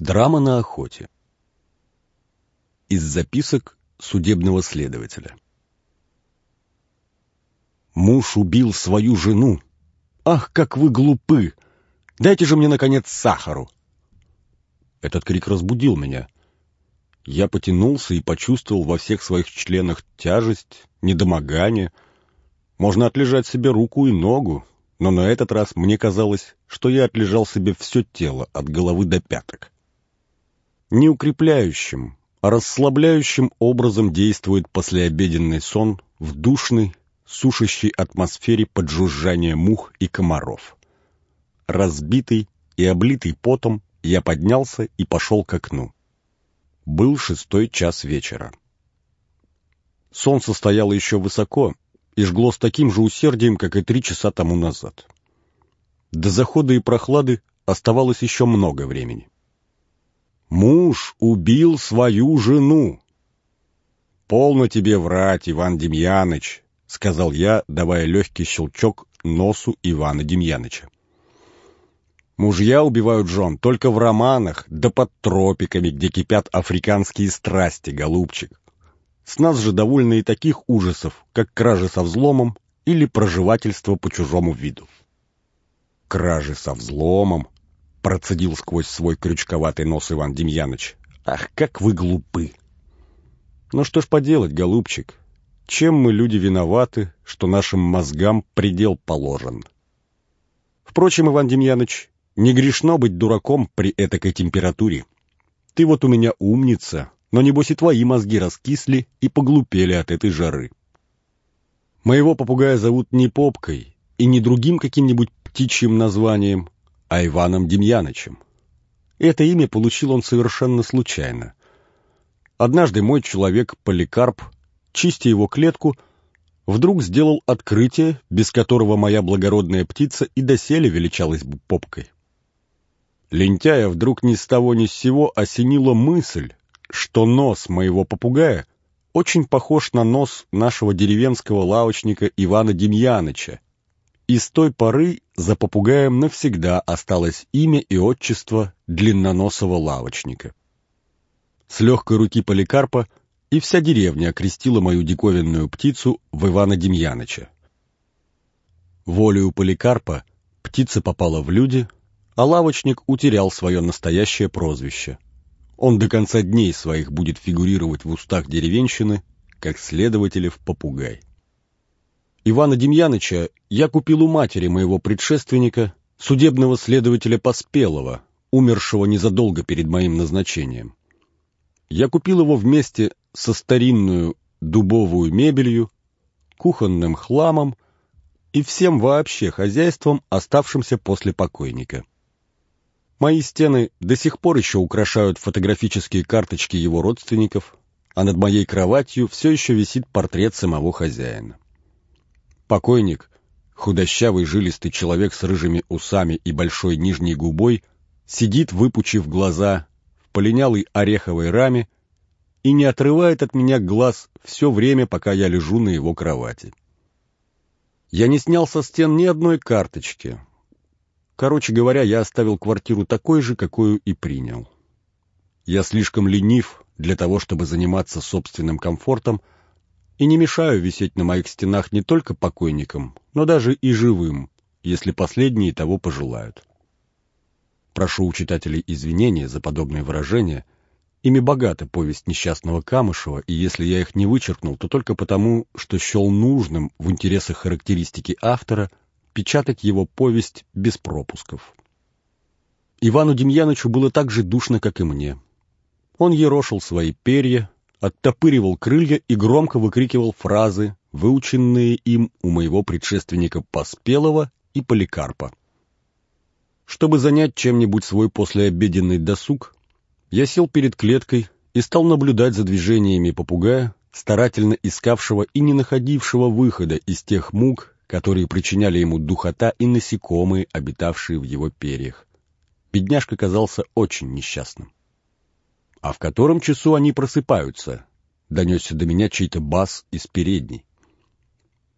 Драма на охоте. Из записок судебного следователя. Муж убил свою жену. Ах, как вы глупы! Дайте же мне, наконец, сахару! Этот крик разбудил меня. Я потянулся и почувствовал во всех своих членах тяжесть, недомогание. Можно отлежать себе руку и ногу, но на этот раз мне казалось, что я отлежал себе все тело от головы до пяток. Не укрепляющим, а расслабляющим образом действует послеобеденный сон в душной, сушащей атмосфере под жужжание мух и комаров. Разбитый и облитый потом, я поднялся и пошел к окну. Был шестой час вечера. Солнце стояло еще высоко и жгло с таким же усердием, как и три часа тому назад. До захода и прохлады оставалось еще много времени. Муж убил свою жену. «Полно тебе врать, Иван Демьяныч», — сказал я, давая легкий щелчок носу Ивана Демьяныча. Мужья убивают жен только в романах, да под тропиками, где кипят африканские страсти, голубчик. С нас же довольны и таких ужасов, как кражи со взломом или проживательство по чужому виду. Кражи со взломом, — процедил сквозь свой крючковатый нос Иван Демьяныч. «Ах, как вы глупы!» «Ну что ж поделать, голубчик? Чем мы, люди, виноваты, что нашим мозгам предел положен?» «Впрочем, Иван Демьяныч, не грешно быть дураком при этакой температуре. Ты вот у меня умница, но небось и твои мозги раскисли и поглупели от этой жары. Моего попугая зовут не Попкой и не другим каким-нибудь птичьим названием, а Иваном Демьянычем. Это имя получил он совершенно случайно. Однажды мой человек Поликарп, чистя его клетку, вдруг сделал открытие, без которого моя благородная птица и доселе величалась бы попкой. Лентяя вдруг ни с того ни с сего осенила мысль, что нос моего попугая очень похож на нос нашего деревенского лавочника Ивана Демьяныча, и с той поры за попугаем навсегда осталось имя и отчество длинноносого лавочника. С легкой руки Поликарпа и вся деревня окрестила мою диковинную птицу в Ивана Демьяныча. Волею Поликарпа птица попала в люди, а лавочник утерял свое настоящее прозвище. Он до конца дней своих будет фигурировать в устах деревенщины, как следователев попугай. Ивана Демьяныча я купил у матери моего предшественника, судебного следователя Поспелого, умершего незадолго перед моим назначением. Я купил его вместе со старинную дубовую мебелью, кухонным хламом и всем вообще хозяйством, оставшимся после покойника. Мои стены до сих пор еще украшают фотографические карточки его родственников, а над моей кроватью все еще висит портрет самого хозяина. Покойник, худощавый жилистый человек с рыжими усами и большой нижней губой, сидит, выпучив глаза, в полинялой ореховой раме и не отрывает от меня глаз все время, пока я лежу на его кровати. Я не снял со стен ни одной карточки. Короче говоря, я оставил квартиру такой же, какую и принял. Я слишком ленив для того, чтобы заниматься собственным комфортом, и не мешаю висеть на моих стенах не только покойникам, но даже и живым, если последние того пожелают. Прошу у читателей извинения за подобные выражения. Ими богата повесть несчастного Камышева, и если я их не вычеркнул, то только потому, что счел нужным в интересах характеристики автора печатать его повесть без пропусков. Ивану Демьянычу было так же душно, как и мне. Он ерошил свои перья, оттопыривал крылья и громко выкрикивал фразы, выученные им у моего предшественника Поспелого и Поликарпа. Чтобы занять чем-нибудь свой послеобеденный досуг, я сел перед клеткой и стал наблюдать за движениями попугая, старательно искавшего и не находившего выхода из тех мук, которые причиняли ему духота и насекомые, обитавшие в его перьях. Бедняжка казался очень несчастным. «А в котором часу они просыпаются?» — донесся до меня чей-то бас из передней.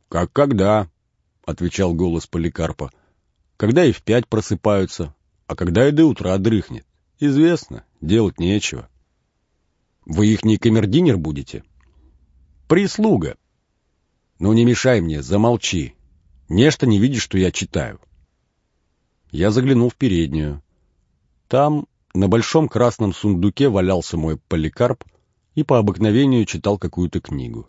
«Как когда?» — отвечал голос Поликарпа. «Когда и в пять просыпаются, а когда и до утра дрыхнет. Известно, делать нечего. Вы их не камердинер будете? Прислуга. Ну не мешай мне, замолчи. Нечто не видишь, что я читаю. Я заглянул в переднюю. Там на большом красном сундуке валялся мой поликарп и по обыкновению читал какую-то книгу.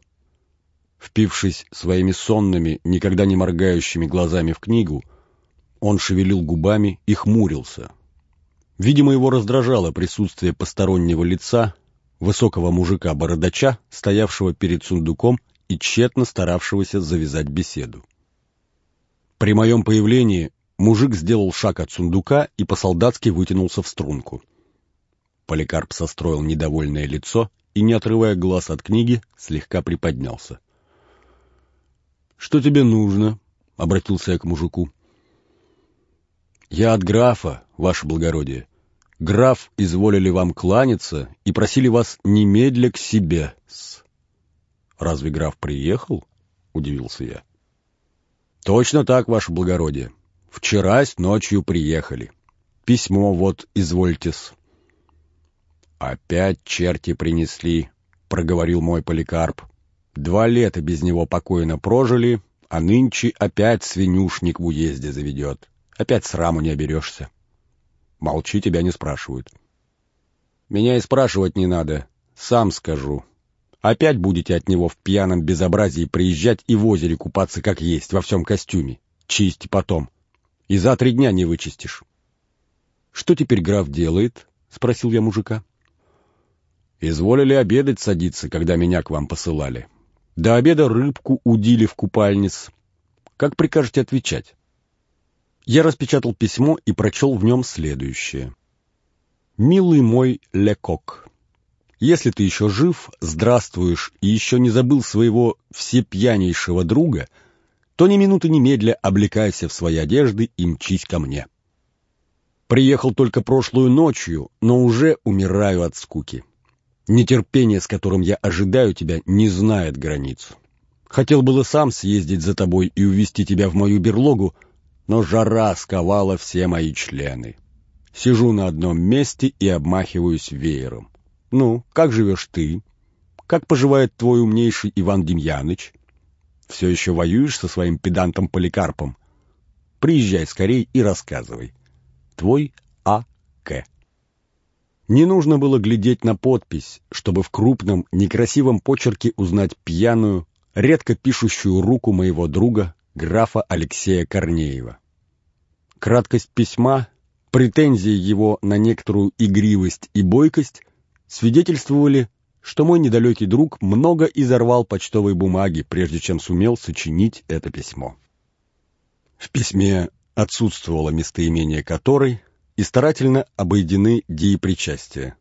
Впившись своими сонными, никогда не моргающими глазами в книгу, он шевелил губами и хмурился. Видимо, его раздражало присутствие постороннего лица, высокого мужика-бородача, стоявшего перед сундуком и тщетно старавшегося завязать беседу. При моем появлении мужик сделал шаг от сундука и по-солдатски вытянулся в струнку. Поликарп состроил недовольное лицо и, не отрывая глаз от книги, слегка приподнялся. — Что тебе нужно? — обратился я к мужику. — Я от графа, ваше благородие. Граф изволили вам кланяться и просили вас немедля к себе. Разве граф приехал? — удивился я. — Точно так, ваше благородие. Вчерась ночью приехали. Письмо вот, извольте-с. «Опять черти принесли», — проговорил мой поликарп. «Два лета без него покойно прожили, а нынче опять свинюшник в уезде заведет. Опять сраму не оберешься». «Молчи, тебя не спрашивают». «Меня и спрашивать не надо, сам скажу. Опять будете от него в пьяном безобразии приезжать и в озере купаться как есть, во всем костюме. Чисти потом. И за три дня не вычистишь». «Что теперь граф делает?» — спросил я мужика. Изволили обедать садиться, когда меня к вам посылали. До обеда рыбку удили в купальниц. Как прикажете отвечать? Я распечатал письмо и прочел в нем следующее. «Милый мой Лекок, если ты еще жив, здравствуешь и еще не забыл своего всепьянейшего друга, то ни минуты немедля облекайся в свои одежды и мчись ко мне. Приехал только прошлую ночью, но уже умираю от скуки. Нетерпение, с которым я ожидаю тебя, не знает границ. Хотел было сам съездить за тобой и увести тебя в мою берлогу, но жара сковала все мои члены. Сижу на одном месте и обмахиваюсь веером. Ну, как живешь ты? Как поживает твой умнейший Иван Демьяныч? Все еще воюешь со своим педантом Поликарпом? Приезжай скорей и рассказывай. Твой А. К. Не нужно было глядеть на подпись, чтобы в крупном, некрасивом почерке узнать пьяную, редко пишущую руку моего друга, графа Алексея Корнеева. Краткость письма, претензии его на некоторую игривость и бойкость свидетельствовали, что мой недалекий друг много изорвал почтовой бумаги, прежде чем сумел сочинить это письмо. В письме отсутствовало местоимение которой — и старательно обойдены деепричастия.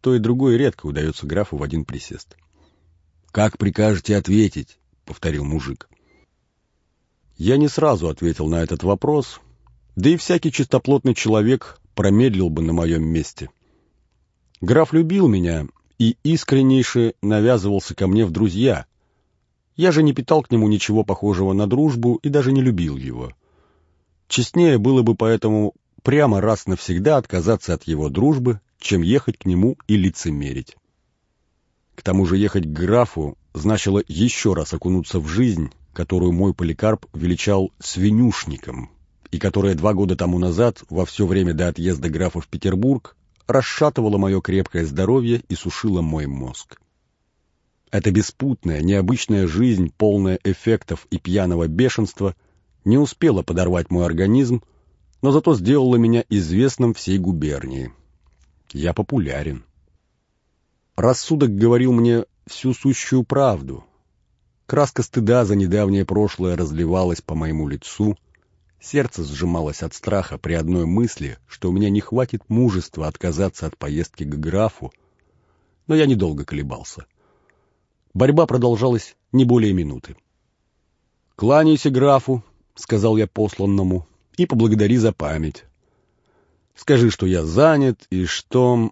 То и другое редко удается графу в один присест. «Как прикажете ответить?» — повторил мужик. Я не сразу ответил на этот вопрос, да и всякий чистоплотный человек промедлил бы на моем месте. Граф любил меня и искреннейше навязывался ко мне в друзья. Я же не питал к нему ничего похожего на дружбу и даже не любил его. Честнее было бы поэтому прямо раз навсегда отказаться от его дружбы, чем ехать к нему и лицемерить. К тому же ехать к графу значило еще раз окунуться в жизнь, которую мой поликарп величал свинюшником, и которая два года тому назад, во все время до отъезда графа в Петербург, расшатывала мое крепкое здоровье и сушила мой мозг. Эта беспутная, необычная жизнь, полная эффектов и пьяного бешенства, не успела подорвать мой организм, но зато сделала меня известным всей губернии. Я популярен. Рассудок говорил мне всю сущую правду. Краска стыда за недавнее прошлое разливалась по моему лицу, сердце сжималось от страха при одной мысли, что у меня не хватит мужества отказаться от поездки к графу, но я недолго колебался. Борьба продолжалась не более минуты. «Кланяйся графу», — сказал я посланному, и поблагодари за память. Скажи, что я занят, и что...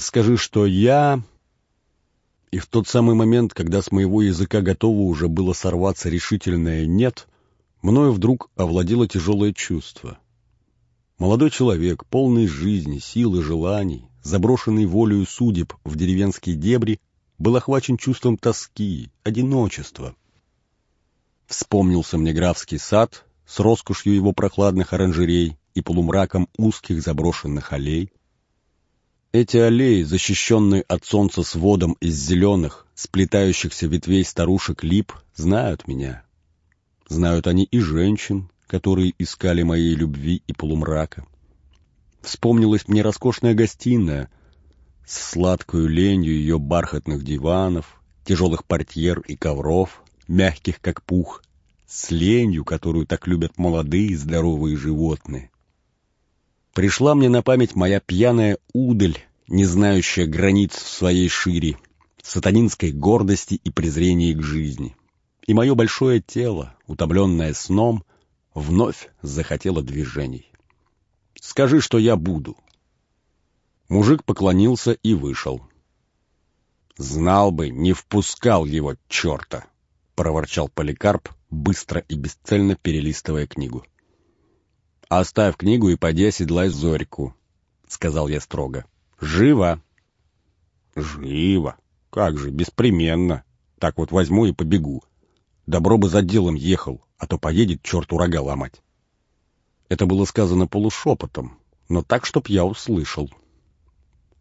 Скажи, что я... И в тот самый момент, когда с моего языка готово уже было сорваться решительное «нет», мною вдруг овладело тяжелое чувство. Молодой человек, полный жизни, сил и желаний, заброшенный волею судеб в деревенские дебри, был охвачен чувством тоски, одиночества. Вспомнился мне графский сад с роскошью его прохладных оранжерей и полумраком узких заброшенных аллей. Эти аллеи, защищенные от солнца сводом из зеленых, сплетающихся ветвей старушек лип, знают меня. Знают они и женщин, которые искали моей любви и полумрака. Вспомнилась мне роскошная гостиная с сладкою ленью ее бархатных диванов, тяжелых портьер и ковров, мягких как пух, с ленью, которую так любят молодые здоровые животные. Пришла мне на память моя пьяная удаль, не знающая границ в своей шире, сатанинской гордости и презрения к жизни. И мое большое тело, утомленное сном, вновь захотело движений. Скажи, что я буду. Мужик поклонился и вышел. Знал бы, не впускал его черта, проворчал Поликарп, быстро и бесцельно перелистывая книгу. «Оставь книгу и поди оседлай Зорьку», — сказал я строго. «Живо!» «Живо! Как же, беспременно! Так вот возьму и побегу. Добро бы за делом ехал, а то поедет черту рога ломать». Это было сказано полушепотом, но так, чтоб я услышал.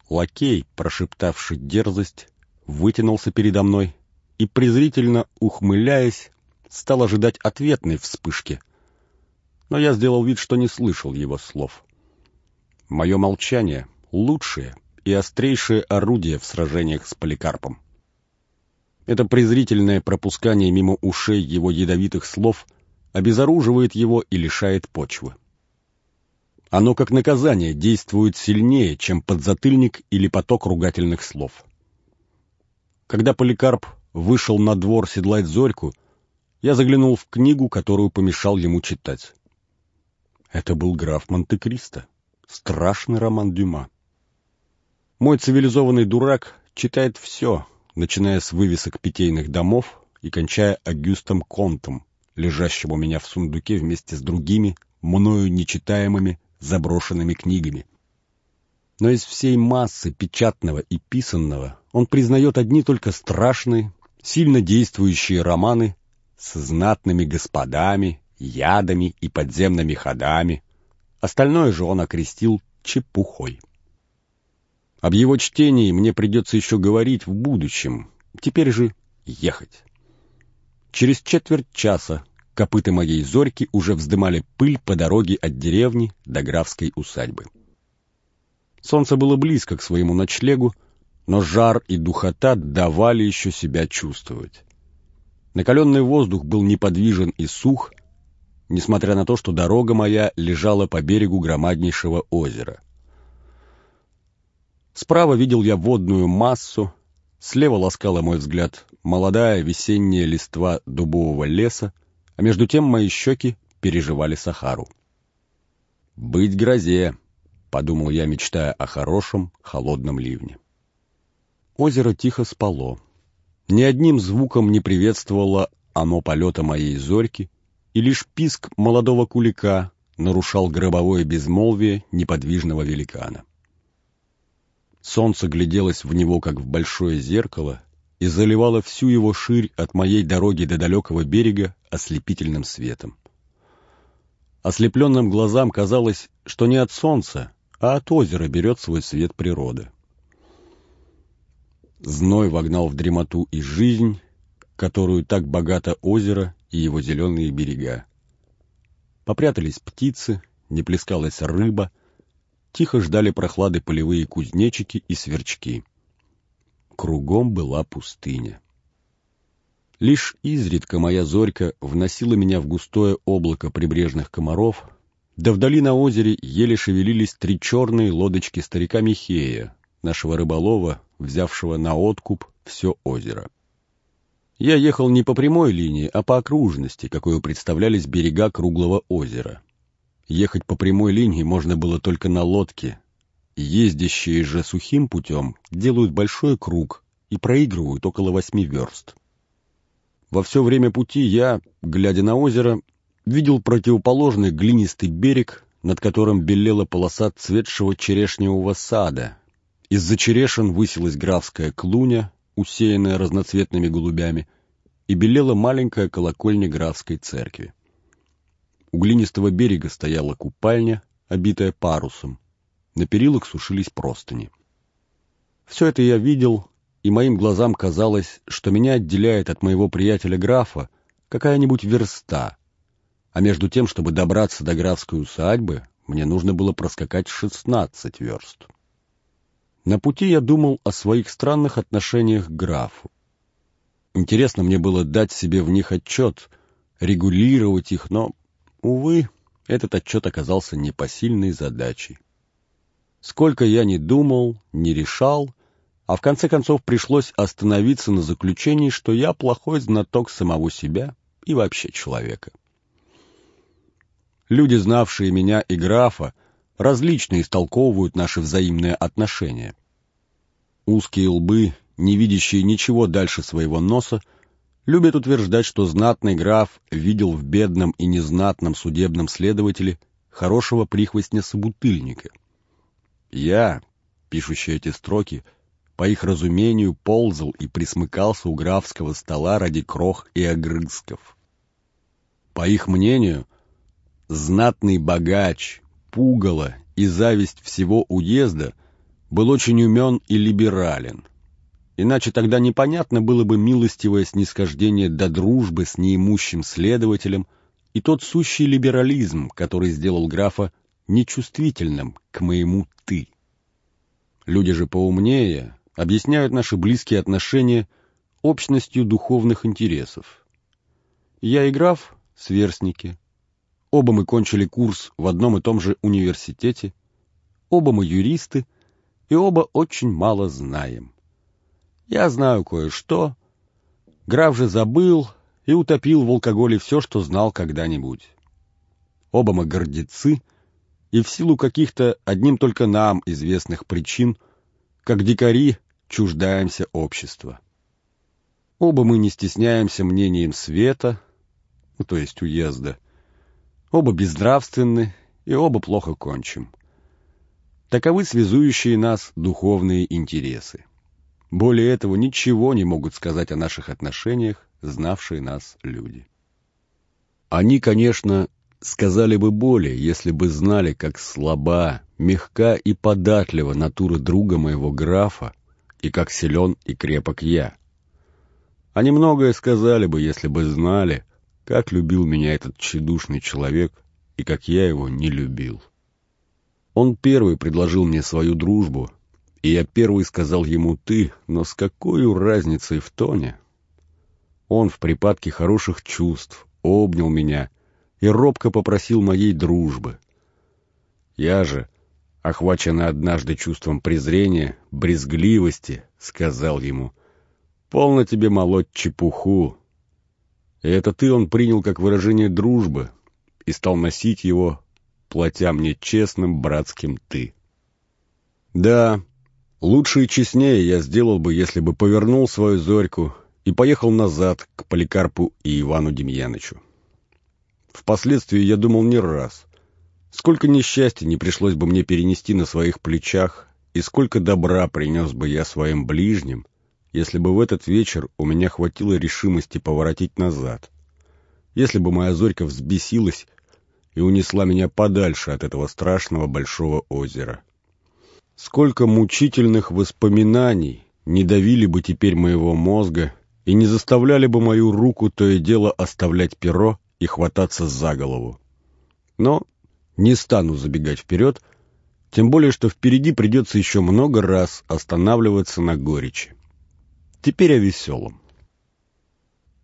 Лакей, прошептавший дерзость, вытянулся передо мной и, презрительно ухмыляясь, стал ожидать ответной вспышки. Но я сделал вид, что не слышал его слов. Мое молчание — лучшее и острейшее орудие в сражениях с Поликарпом. Это презрительное пропускание мимо ушей его ядовитых слов обезоруживает его и лишает почвы. Оно, как наказание, действует сильнее, чем подзатыльник или поток ругательных слов. Когда Поликарп вышел на двор седлать Зорьку, я заглянул в книгу, которую помешал ему читать. Это был граф Монте-Кристо, страшный роман Дюма. Мой цивилизованный дурак читает все, начиная с вывесок питейных домов и кончая Агюстом Контом, лежащим у меня в сундуке вместе с другими, мною нечитаемыми заброшенными книгами. Но из всей массы печатного и писанного он признает одни только страшные, сильно действующие романы с знатными господами, ядами и подземными ходами. Остальное же он окрестил чепухой. Об его чтении мне придется еще говорить в будущем, теперь же ехать. Через четверть часа Копыта моей зорьки уже вздымали пыль по дороге от деревни до графской усадьбы. Солнце было близко к своему ночлегу, но жар и духота давали еще себя чувствовать. Накаленный воздух был неподвижен и сух, несмотря на то, что дорога моя лежала по берегу громаднейшего озера. Справа видел я водную массу, слева ласкала мой взгляд молодая весенняя листва дубового леса, а между тем мои щеки переживали Сахару. «Быть грозе», — подумал я, мечтая о хорошем, холодном ливне. Озеро тихо спало. Ни одним звуком не приветствовало оно полета моей зорьки, и лишь писк молодого кулика нарушал гробовое безмолвие неподвижного великана. Солнце гляделось в него, как в большое зеркало, и заливала всю его ширь от моей дороги до далекого берега ослепительным светом. Ослепленным глазам казалось, что не от солнца, а от озера берет свой свет природы. Зной вогнал в дремоту и жизнь, которую так богато озеро и его зеленые берега. Попрятались птицы, не плескалась рыба, тихо ждали прохлады полевые кузнечики и сверчки. Кругом была пустыня. Лишь изредка моя зорька вносила меня в густое облако прибрежных комаров, да вдали на озере еле шевелились три черные лодочки старика Михея, нашего рыболова, взявшего на откуп все озеро. Я ехал не по прямой линии, а по окружности, какой представлялись берега круглого озера. Ехать по прямой линии можно было только на лодке, Ездящие же сухим путем делают большой круг и проигрывают около восьми верст. Во все время пути я, глядя на озеро, видел противоположный глинистый берег, над которым белела полоса цветшего черешневого сада, Из-за черешин высилась графская клуня, усеянная разноцветными голубями, и белела маленькая колокольня графской церкви. У глинистого берега стояла купальня, обитая парусом. На перилах сушились простыни. Все это я видел, и моим глазам казалось, что меня отделяет от моего приятеля графа какая-нибудь верста, а между тем, чтобы добраться до графской усадьбы, мне нужно было проскакать шестнадцать верст. На пути я думал о своих странных отношениях к графу. Интересно мне было дать себе в них отчет, регулировать их, но, увы, этот отчет оказался непосильной задачей. Сколько я ни думал, не решал, а в конце концов пришлось остановиться на заключении, что я плохой знаток самого себя и вообще человека. Люди, знавшие меня и графа, различно истолковывают наши взаимные отношения. Узкие лбы, не видящие ничего дальше своего носа, любят утверждать, что знатный граф видел в бедном и незнатном судебном следователе хорошего прихвостня-собутыльника. Я, пишущий эти строки, по их разумению ползал и присмыкался у графского стола ради крох и огрызков. По их мнению, знатный богач, пугало и зависть всего уезда был очень умен и либерален. Иначе тогда непонятно было бы милостивое снисхождение до дружбы с неимущим следователем и тот сущий либерализм, который сделал графа нечувствительным к моему «ты». Люди же поумнее объясняют наши близкие отношения общностью духовных интересов. Я и граф — сверстники, Оба мы кончили курс в одном и том же университете, оба мы юристы, и оба очень мало знаем. Я знаю кое-что, граф же забыл и утопил в алкоголе все, что знал когда-нибудь. Оба мы гордецы, и в силу каких-то одним только нам известных причин, как дикари, чуждаемся общества. Оба мы не стесняемся мнением света, ну, то есть уезда, Оба безнравственны, и оба плохо кончим. Таковы связующие нас духовные интересы. Более этого ничего не могут сказать о наших отношениях, знавшие нас люди. Они, конечно, сказали бы более, если бы знали, как слаба, мягка и податлива натура друга моего графа, и как силен и крепок я. Они многое сказали бы, если бы знали, как любил меня этот тщедушный человек и как я его не любил. Он первый предложил мне свою дружбу, и я первый сказал ему «ты», но с какой разницей в тоне? Он в припадке хороших чувств обнял меня и робко попросил моей дружбы. Я же, охваченный однажды чувством презрения, брезгливости, сказал ему «Полно тебе молоть чепуху, и это ты он принял как выражение дружбы и стал носить его, платя мне честным братским «ты». Да, лучше и честнее я сделал бы, если бы повернул свою зорьку и поехал назад к Поликарпу и Ивану Демьянычу. Впоследствии я думал не раз, сколько несчастья не пришлось бы мне перенести на своих плечах и сколько добра принес бы я своим ближним, если бы в этот вечер у меня хватило решимости поворотить назад. Если бы моя зорька взбесилась и унесла меня подальше от этого страшного большого озера. Сколько мучительных воспоминаний не давили бы теперь моего мозга и не заставляли бы мою руку то и дело оставлять перо и хвататься за голову. Но не стану забегать вперед, тем более, что впереди придется еще много раз останавливаться на горечи. Теперь о веселом.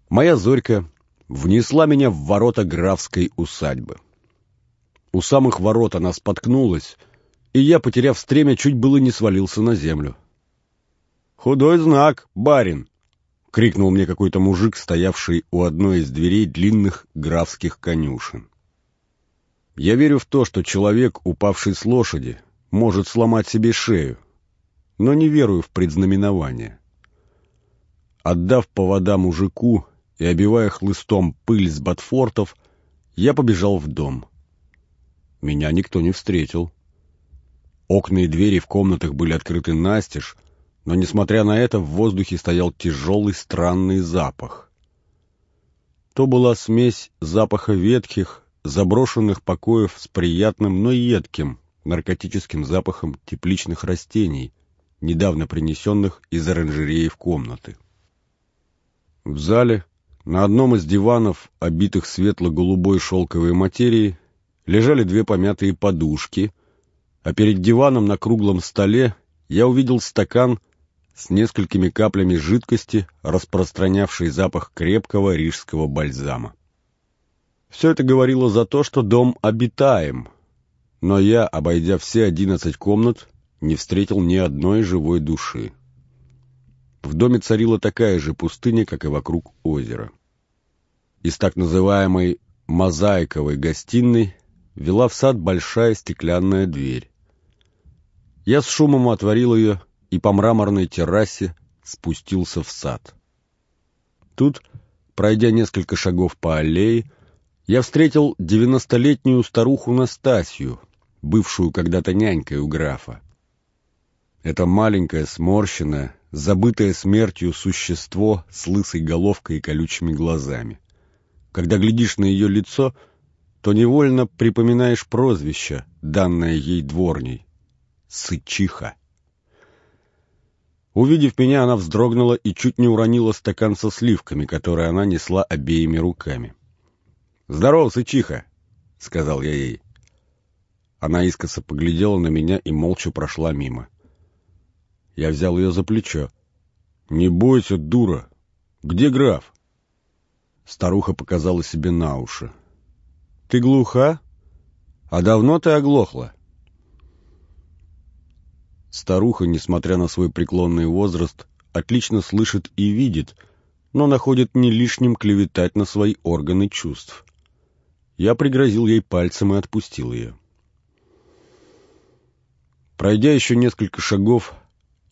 Моя Зорька внесла меня в ворота графской усадьбы. У самых ворот она споткнулась, и я, потеряв стремя, чуть было не свалился на землю. «Худой знак, барин!» — крикнул мне какой-то мужик, стоявший у одной из дверей длинных графских конюшен. Я верю в то, что человек, упавший с лошади, может сломать себе шею, но не верую в предзнаменование. Отдав повода мужику и обивая хлыстом пыль с ботфортов, я побежал в дом. Меня никто не встретил. Окна и двери в комнатах были открыты настежь, но, несмотря на это, в воздухе стоял тяжелый странный запах. То была смесь запаха ветхих, заброшенных покоев с приятным, но едким, наркотическим запахом тепличных растений, недавно принесенных из оранжереи в комнаты. В зале на одном из диванов, обитых светло-голубой шелковой материей, лежали две помятые подушки, а перед диваном на круглом столе я увидел стакан с несколькими каплями жидкости, распространявшей запах крепкого рижского бальзама. Все это говорило за то, что дом обитаем, но я, обойдя все одиннадцать комнат, не встретил ни одной живой души. В доме царила такая же пустыня, как и вокруг озера. Из так называемой «мозаиковой гостиной» вела в сад большая стеклянная дверь. Я с шумом отворил ее и по мраморной террасе спустился в сад. Тут, пройдя несколько шагов по аллее, я встретил девяностолетнюю старуху Настасью, бывшую когда-то нянькой у графа. Это маленькое, сморщенное, забытое смертью существо с лысой головкой и колючими глазами. Когда глядишь на ее лицо, то невольно припоминаешь прозвище, данное ей дворней — Сычиха. Увидев меня, она вздрогнула и чуть не уронила стакан со сливками, который она несла обеими руками. «Здорово, сычиха!» — сказал я ей. Она искоса поглядела на меня и молча прошла мимо. Я взял ее за плечо. «Не бойся, дура! Где граф?» Старуха показала себе на уши. «Ты глуха? А давно ты оглохла?» Старуха, несмотря на свой преклонный возраст, отлично слышит и видит, но находит не лишним клеветать на свои органы чувств. Я пригрозил ей пальцем и отпустил ее. Пройдя еще несколько шагов,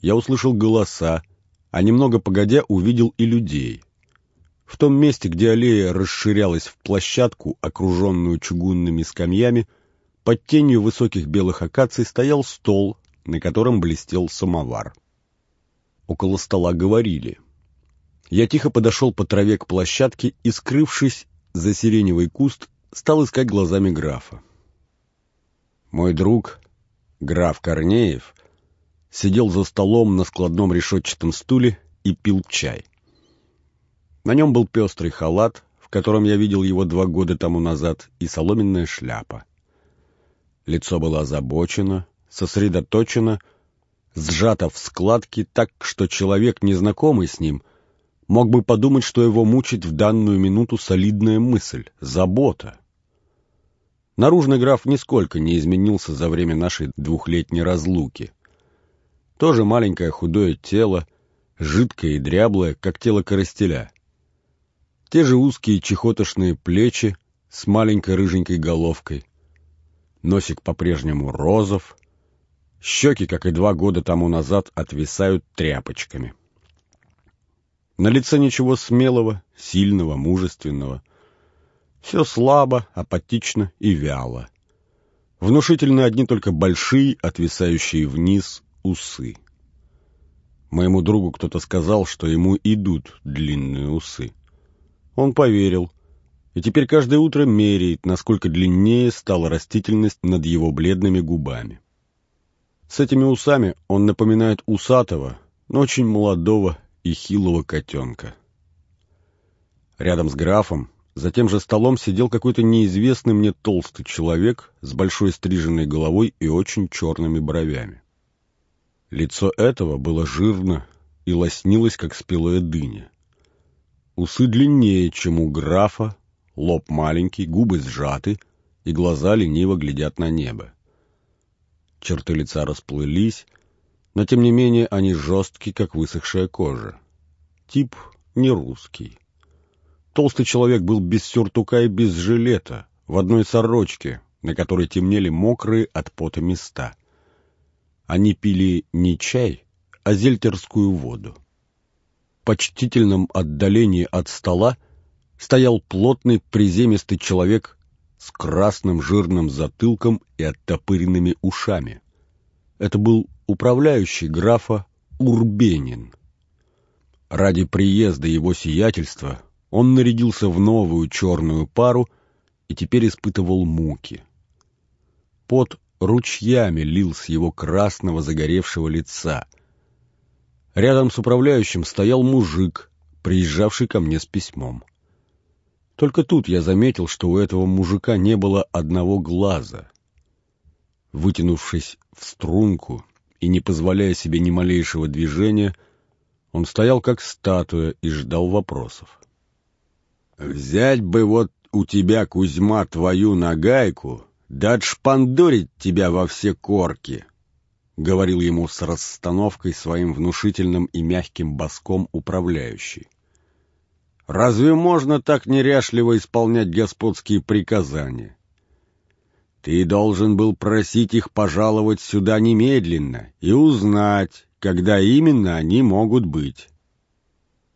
я услышал голоса, а немного погодя увидел и людей. В том месте, где аллея расширялась в площадку, окруженную чугунными скамьями, под тенью высоких белых акаций стоял стол на котором блестел самовар. Около стола говорили. Я тихо подошел по траве к площадке и, скрывшись за сиреневый куст, стал искать глазами графа. Мой друг, граф Корнеев, сидел за столом на складном решетчатом стуле и пил чай. На нем был пестрый халат, в котором я видел его два года тому назад, и соломенная шляпа. Лицо было озабочено, сосредоточено, сжато в складки так, что человек, незнакомый с ним, мог бы подумать, что его мучит в данную минуту солидная мысль, забота. Наружный граф нисколько не изменился за время нашей двухлетней разлуки. Тоже маленькое худое тело, жидкое и дряблое, как тело коростеля. Те же узкие чехотошные плечи с маленькой рыженькой головкой. Носик по-прежнему розов, Щеки, как и два года тому назад, отвисают тряпочками. На лице ничего смелого, сильного, мужественного. Все слабо, апатично и вяло. Внушительны одни только большие, отвисающие вниз, усы. Моему другу кто-то сказал, что ему идут длинные усы. Он поверил, и теперь каждое утро меряет, насколько длиннее стала растительность над его бледными губами. С этими усами он напоминает усатого, но очень молодого и хилого котенка. Рядом с графом, за тем же столом сидел какой-то неизвестный мне толстый человек с большой стриженной головой и очень черными бровями. Лицо этого было жирно и лоснилось, как спелая дыня. Усы длиннее, чем у графа, лоб маленький, губы сжаты, и глаза лениво глядят на небо. Черты лица расплылись, но тем не менее они жесткие, как высохшая кожа. Тип не русский. Толстый человек был без сюртука и без жилета, в одной сорочке, на которой темнели мокрые от пота места. Они пили не чай, а зельтерскую воду. В почтительном отдалении от стола стоял плотный приземистый человек с красным жирным затылком и оттопыренными ушами. Это был управляющий графа Урбенин. Ради приезда его сиятельства он нарядился в новую черную пару и теперь испытывал муки. Пот ручьями лил с его красного загоревшего лица. Рядом с управляющим стоял мужик, приезжавший ко мне с письмом. Только тут я заметил, что у этого мужика не было одного глаза. Вытянувшись в струнку и не позволяя себе ни малейшего движения, он стоял как статуя и ждал вопросов. «Взять бы вот у тебя, Кузьма, твою нагайку, да отшпандорить тебя во все корки!» — говорил ему с расстановкой своим внушительным и мягким боском управляющий. «Разве можно так неряшливо исполнять господские приказания? Ты должен был просить их пожаловать сюда немедленно и узнать, когда именно они могут быть».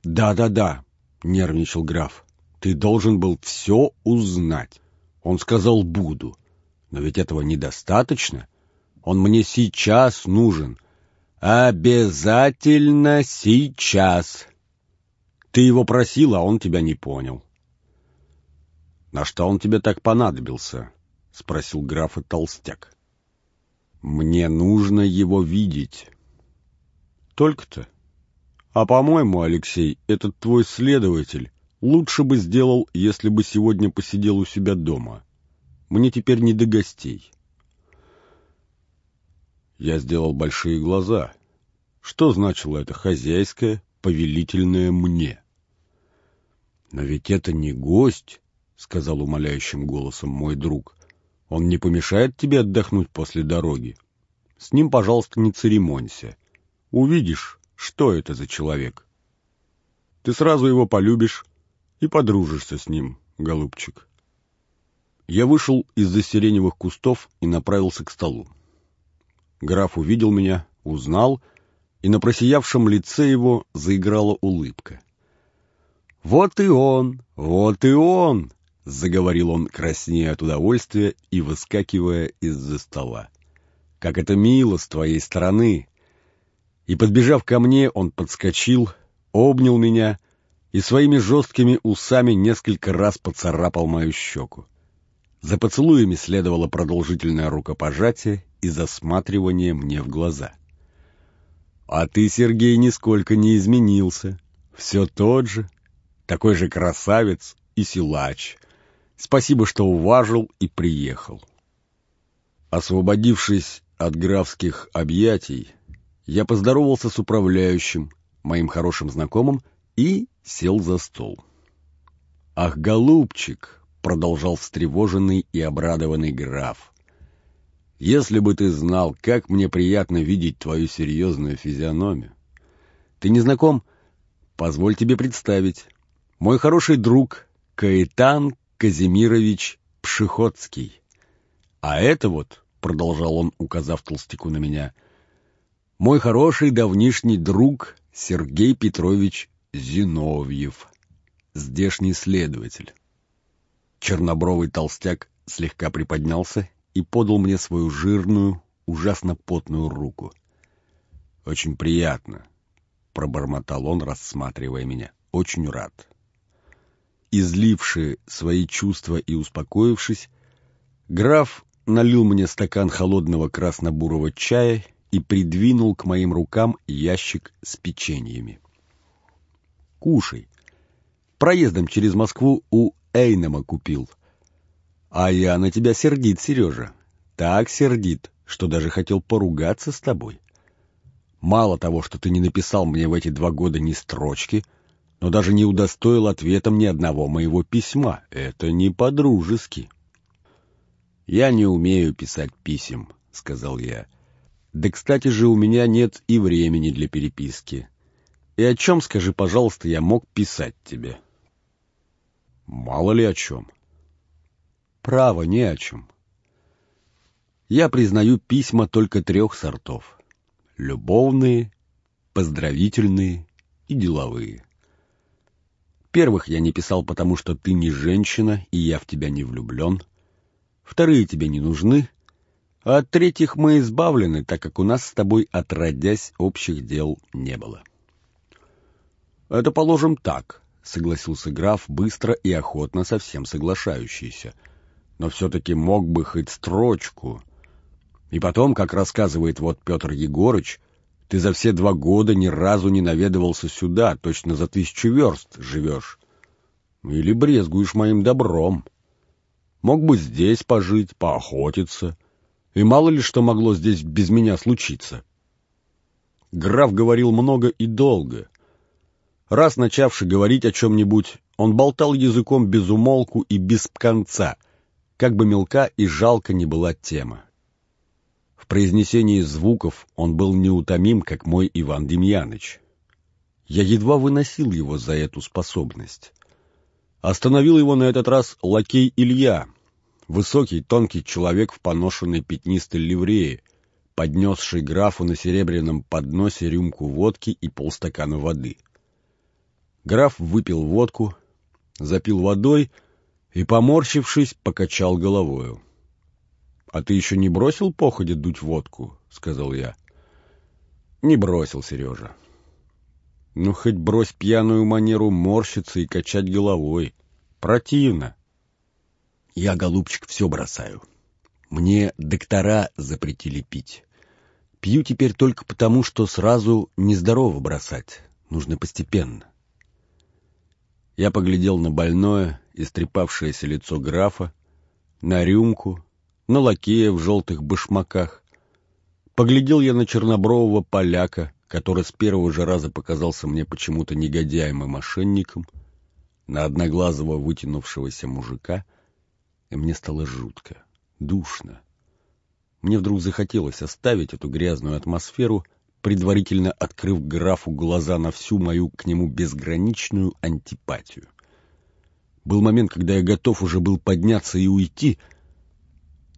«Да-да-да», — нервничал граф, — «ты должен был все узнать». Он сказал «буду». Но ведь этого недостаточно. Он мне сейчас нужен. Обязательно сейчас. Ты его просил, а он тебя не понял. На что он тебе так понадобился? Спросил граф и толстяк. Мне нужно его видеть. Только-то. А по-моему, Алексей, этот твой следователь лучше бы сделал, если бы сегодня посидел у себя дома. Мне теперь не до гостей. Я сделал большие глаза. Что значило это хозяйское, повелительное «мне»? «Но ведь это не гость», — сказал умоляющим голосом мой друг. «Он не помешает тебе отдохнуть после дороги. С ним, пожалуйста, не церемонься. Увидишь, что это за человек. Ты сразу его полюбишь и подружишься с ним, голубчик». Я вышел из-за сиреневых кустов и направился к столу. Граф увидел меня, узнал, и на просиявшем лице его заиграла улыбка. «Вот и он! Вот и он!» — заговорил он, краснея от удовольствия и выскакивая из-за стола. «Как это мило с твоей стороны!» И, подбежав ко мне, он подскочил, обнял меня и своими жесткими усами несколько раз поцарапал мою щеку. За поцелуями следовало продолжительное рукопожатие и засматривание мне в глаза. «А ты, Сергей, нисколько не изменился. Все тот же, такой же красавец и силач. Спасибо, что уважил и приехал». Освободившись от графских объятий, я поздоровался с управляющим, моим хорошим знакомым, и сел за стол. «Ах, голубчик!» — продолжал встревоженный и обрадованный граф. «Если бы ты знал, как мне приятно видеть твою серьезную физиономию. Ты не знаком? Позволь тебе представить. Мой хороший друг Каэтан Казимирович Пшеходский. А это вот, — продолжал он, указав толстяку на меня, — мой хороший давнишний друг Сергей Петрович Зиновьев, здешний следователь. Чернобровый толстяк слегка приподнялся и подал мне свою жирную, ужасно потную руку. «Очень приятно», — пробормотал он, рассматривая меня. «Очень рад». Изливший свои чувства и успокоившись, граф налил мне стакан холодного красно-бурого чая и придвинул к моим рукам ящик с печеньями. «Кушай. Проездом через Москву у Эйнема купил. А я на тебя сердит, Сережа. Так сердит, что даже хотел поругаться с тобой. Мало того, что ты не написал мне в эти два года ни строчки, но даже не удостоил ответом ни одного моего письма. Это не по-дружески. «Я не умею писать писем», — сказал я. «Да, кстати же, у меня нет и времени для переписки. И о чем, скажи, пожалуйста, я мог писать тебе?» Мало ли о чем. Право, не о чем. Я признаю письма только трех сортов. Любовные, поздравительные и деловые. Первых я не писал, потому что ты не женщина, и я в тебя не влюблен. Вторые тебе не нужны. А от третьих мы избавлены, так как у нас с тобой отродясь общих дел не было. Это положим так, согласился граф, быстро и охотно совсем соглашающийся. Но все-таки мог бы хоть строчку. И потом, как рассказывает вот Петр Егорыч, ты за все два года ни разу не наведывался сюда, точно за тысячу верст живешь. Или брезгуешь моим добром. Мог бы здесь пожить, поохотиться. И мало ли что могло здесь без меня случиться. Граф говорил много и долго. Раз начавший говорить о чем-нибудь, он болтал языком без умолку и без конца, как бы мелка и жалко не была тема. В произнесении звуков он был неутомим, как мой Иван Демьяныч. Я едва выносил его за эту способность. Остановил его на этот раз лакей Илья, высокий тонкий человек в поношенной пятнистой ливрее, поднесший графу на серебряном подносе рюмку водки и полстакана воды. Граф выпил водку, запил водой и, поморщившись, покачал головою. — А ты еще не бросил походе дуть водку? — сказал я. — Не бросил, Сережа. Ну, хоть брось пьяную манеру морщиться и качать головой. Противно. Я, голубчик, все бросаю. Мне доктора запретили пить. Пью теперь только потому, что сразу нездорово бросать. Нужно постепенно. Я поглядел на больное, истрепавшееся лицо графа, на рюмку, на лакея в желтых башмаках. Поглядел я на чернобрового поляка, который с первого же раза показался мне почему-то негодяем и мошенником, на одноглазого вытянувшегося мужика, и мне стало жутко, душно. Мне вдруг захотелось оставить эту грязную атмосферу, предварительно открыв графу глаза на всю мою к нему безграничную антипатию. Был момент, когда я готов уже был подняться и уйти,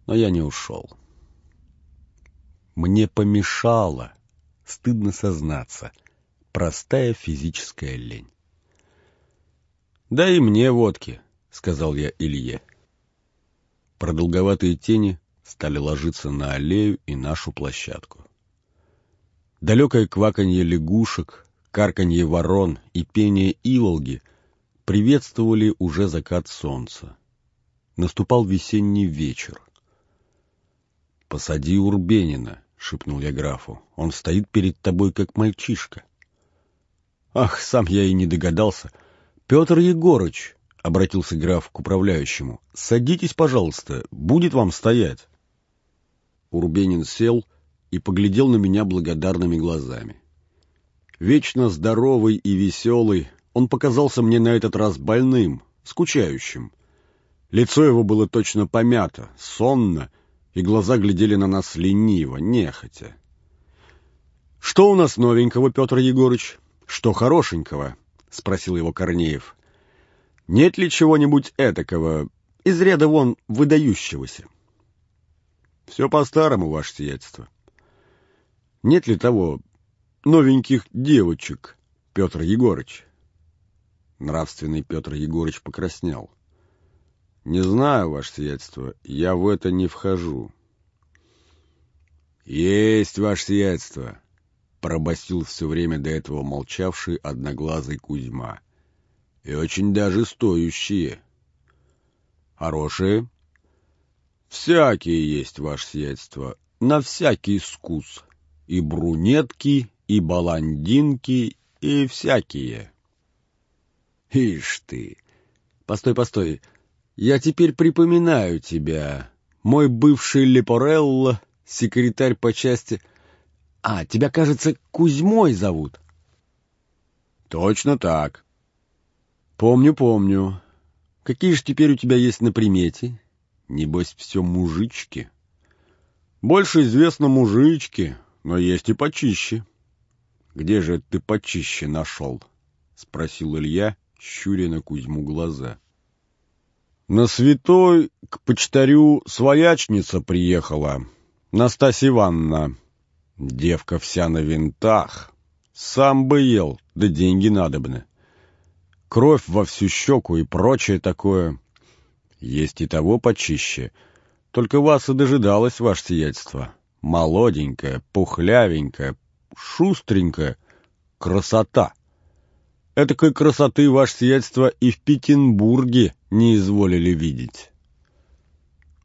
но я не ушел. Мне помешало стыдно сознаться, простая физическая лень. «Да и мне водки», — сказал я Илье. Продолговатые тени стали ложиться на аллею и нашу площадку. Далекое кваканье лягушек, карканье ворон и пение иволги приветствовали уже закат солнца. Наступал весенний вечер. «Посади Урбенина», — шепнул я графу. — Он стоит перед тобой, как мальчишка. — Ах, сам я и не догадался. — Петр Егорыч, — обратился граф к управляющему, — садитесь, пожалуйста, будет вам стоять. Урбенин сел и поглядел на меня благодарными глазами. Вечно здоровый и веселый, он показался мне на этот раз больным, скучающим. Лицо его было точно помято, сонно, — и глаза глядели на нас лениво, нехотя. — Что у нас новенького, Петр Егорыч? Что хорошенького? — спросил его Корнеев. — Нет ли чего-нибудь этакого, из ряда вон выдающегося? — Все по-старому, ваше сиятельство. — Нет ли того новеньких девочек, Петр Егорыч? Нравственный Петр Егорыч покраснел. — не знаю, ваше сиятельство, я в это не вхожу. Есть, ваше сиятельство, пробасил все время до этого молчавший одноглазый Кузьма. И очень даже стоящие. Хорошие? Всякие есть, ваше сиятельство, на всякий вкус. И брунетки, и баландинки, и всякие. Ишь ты! Постой, постой, я теперь припоминаю тебя, мой бывший Лепорелло, секретарь по части... А, тебя, кажется, Кузьмой зовут. Точно так. Помню, помню. Какие ж теперь у тебя есть на примете? Небось, все мужички. Больше известно мужички, но есть и почище. Где же ты почище нашел? Спросил Илья, щуря на Кузьму глаза. На святой к почтарю своячница приехала, Настасья Ивановна. Девка вся на винтах. Сам бы ел, да деньги надобны. Кровь во всю щеку и прочее такое. Есть и того почище. Только вас и дожидалось, ваше сиятельство. Молоденькая, пухлявенькая, шустренькая. Красота! Этакой красоты, ваше сиятельство, и в Петербурге не изволили видеть.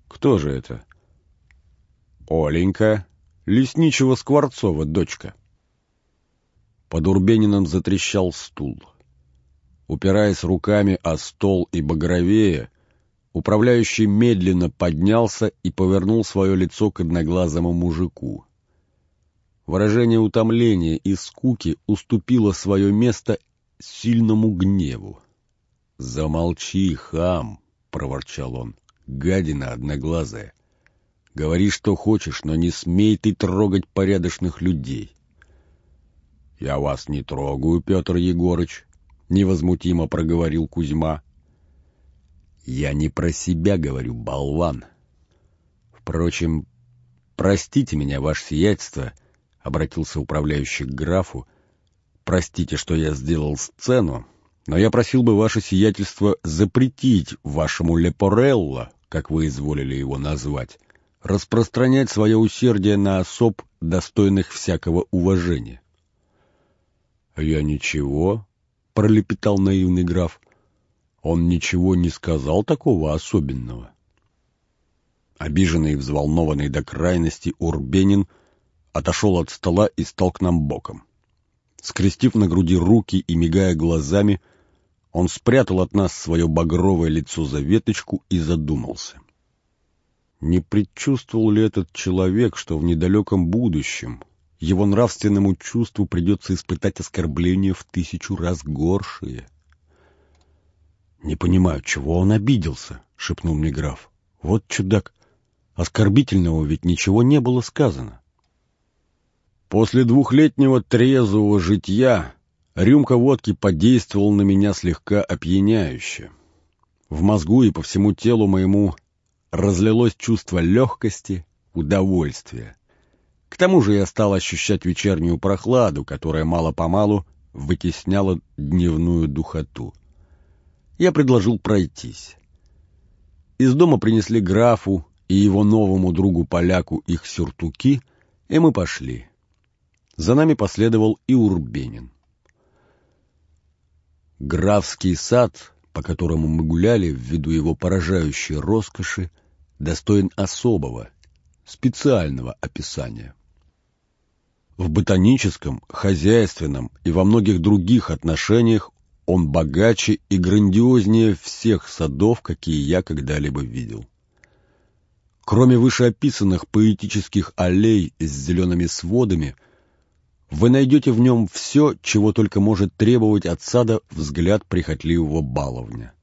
Кто же это? Оленька, лесничего Скворцова, дочка. Под Урбениным затрещал стул. Упираясь руками о стол и багровее, управляющий медленно поднялся и повернул свое лицо к одноглазому мужику. Выражение утомления и скуки уступило свое место сильному гневу. «Замолчи, хам!» — проворчал он. «Гадина одноглазая! Говори, что хочешь, но не смей ты трогать порядочных людей!» «Я вас не трогаю, Петр Егорыч!» — невозмутимо проговорил Кузьма. «Я не про себя говорю, болван. Впрочем, простите меня, ваше сиятельство», — обратился управляющий к графу, — Простите, что я сделал сцену, но я просил бы ваше сиятельство запретить вашему Лепорелло, как вы изволили его назвать, распространять свое усердие на особ, достойных всякого уважения. — Я ничего, — пролепетал наивный граф. Он ничего не сказал такого особенного. Обиженный и взволнованный до крайности Урбенин отошел от стола и стал к нам боком. Скрестив на груди руки и мигая глазами, он спрятал от нас свое багровое лицо за веточку и задумался. Не предчувствовал ли этот человек, что в недалеком будущем его нравственному чувству придется испытать оскорбление в тысячу раз горшие? «Не понимаю, чего он обиделся?» — шепнул мне граф. «Вот чудак! Оскорбительного ведь ничего не было сказано». После двухлетнего трезвого житья рюмка водки подействовала на меня слегка опьяняюще. В мозгу и по всему телу моему разлилось чувство легкости, удовольствия. К тому же я стал ощущать вечернюю прохладу, которая мало-помалу вытесняла дневную духоту. Я предложил пройтись. Из дома принесли графу и его новому другу-поляку их сюртуки, и мы пошли. За нами последовал и Урбенин. Графский сад, по которому мы гуляли ввиду его поражающей роскоши, достоин особого, специального описания. В ботаническом, хозяйственном и во многих других отношениях он богаче и грандиознее всех садов, какие я когда-либо видел. Кроме вышеописанных поэтических аллей с зелеными сводами – вы найдете в нем все, чего только может требовать от сада взгляд прихотливого баловня.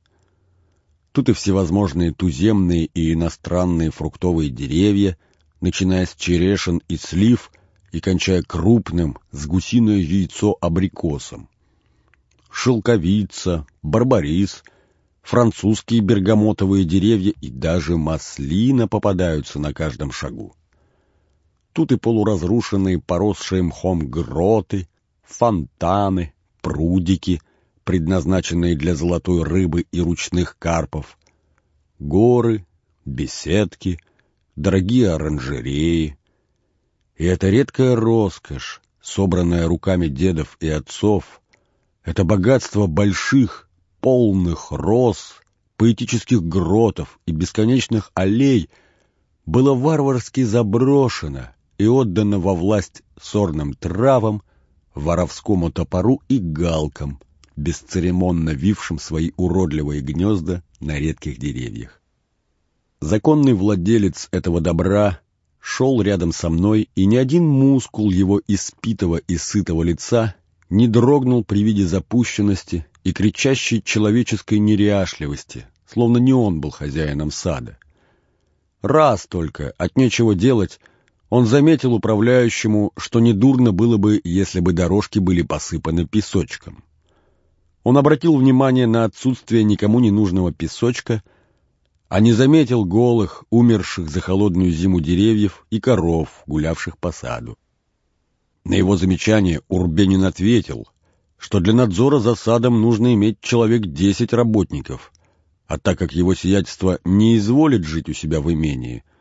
Тут и всевозможные туземные и иностранные фруктовые деревья, начиная с черешин и слив и кончая крупным с гусиное яйцо абрикосом. Шелковица, барбарис, французские бергамотовые деревья и даже маслина попадаются на каждом шагу. Тут и полуразрушенные, поросшие мхом гроты, фонтаны, прудики, предназначенные для золотой рыбы и ручных карпов, горы, беседки, дорогие оранжереи. И эта редкая роскошь, собранная руками дедов и отцов, это богатство больших, полных роз, поэтических гротов и бесконечных аллей было варварски заброшено, и отдано во власть сорным травам, воровскому топору и галкам, бесцеремонно вившим свои уродливые гнезда на редких деревьях. Законный владелец этого добра шел рядом со мной, и ни один мускул его испитого и сытого лица не дрогнул при виде запущенности и кричащей человеческой неряшливости, словно не он был хозяином сада. Раз только, от нечего делать, он заметил управляющему, что недурно было бы, если бы дорожки были посыпаны песочком. Он обратил внимание на отсутствие никому не нужного песочка, а не заметил голых, умерших за холодную зиму деревьев и коров, гулявших по саду. На его замечание Урбенин ответил, что для надзора за садом нужно иметь человек десять работников, а так как его сиятельство не изволит жить у себя в имении —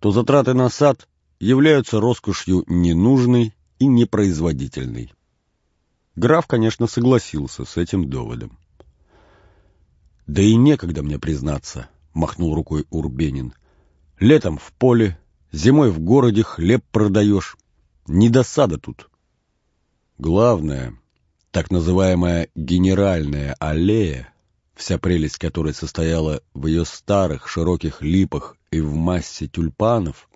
то затраты на сад являются роскошью ненужной и непроизводительной. Граф, конечно, согласился с этим доводом. «Да и некогда мне признаться», — махнул рукой Урбенин. «Летом в поле, зимой в городе хлеб продаешь. Не досада тут». Главное, так называемая «генеральная аллея», вся прелесть которой состояла в ее старых широких липах и в массе тюльпанов,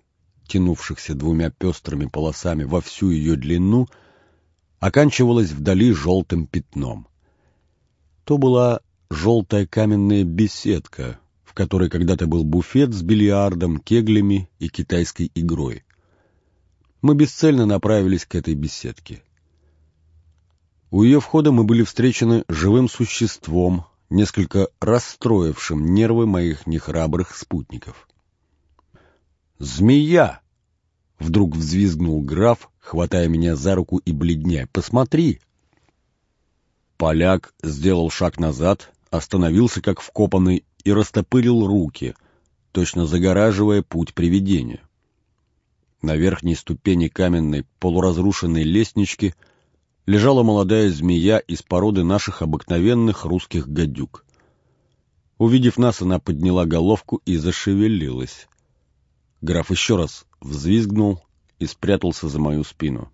тянувшихся двумя пестрыми полосами во всю ее длину, оканчивалась вдали желтым пятном. То была желтая каменная беседка, в которой когда-то был буфет с бильярдом, кеглями и китайской игрой. Мы бесцельно направились к этой беседке. У ее входа мы были встречены живым существом, несколько расстроившим нервы моих нехрабрых спутников. «Змея!» — вдруг взвизгнул граф, хватая меня за руку и бледняя. «Посмотри!» Поляк сделал шаг назад, остановился как вкопанный и растопырил руки, точно загораживая путь привидения. На верхней ступени каменной полуразрушенной лестнички лежала молодая змея из породы наших обыкновенных русских гадюк. Увидев нас, она подняла головку и зашевелилась. Граф еще раз взвизгнул и спрятался за мою спину.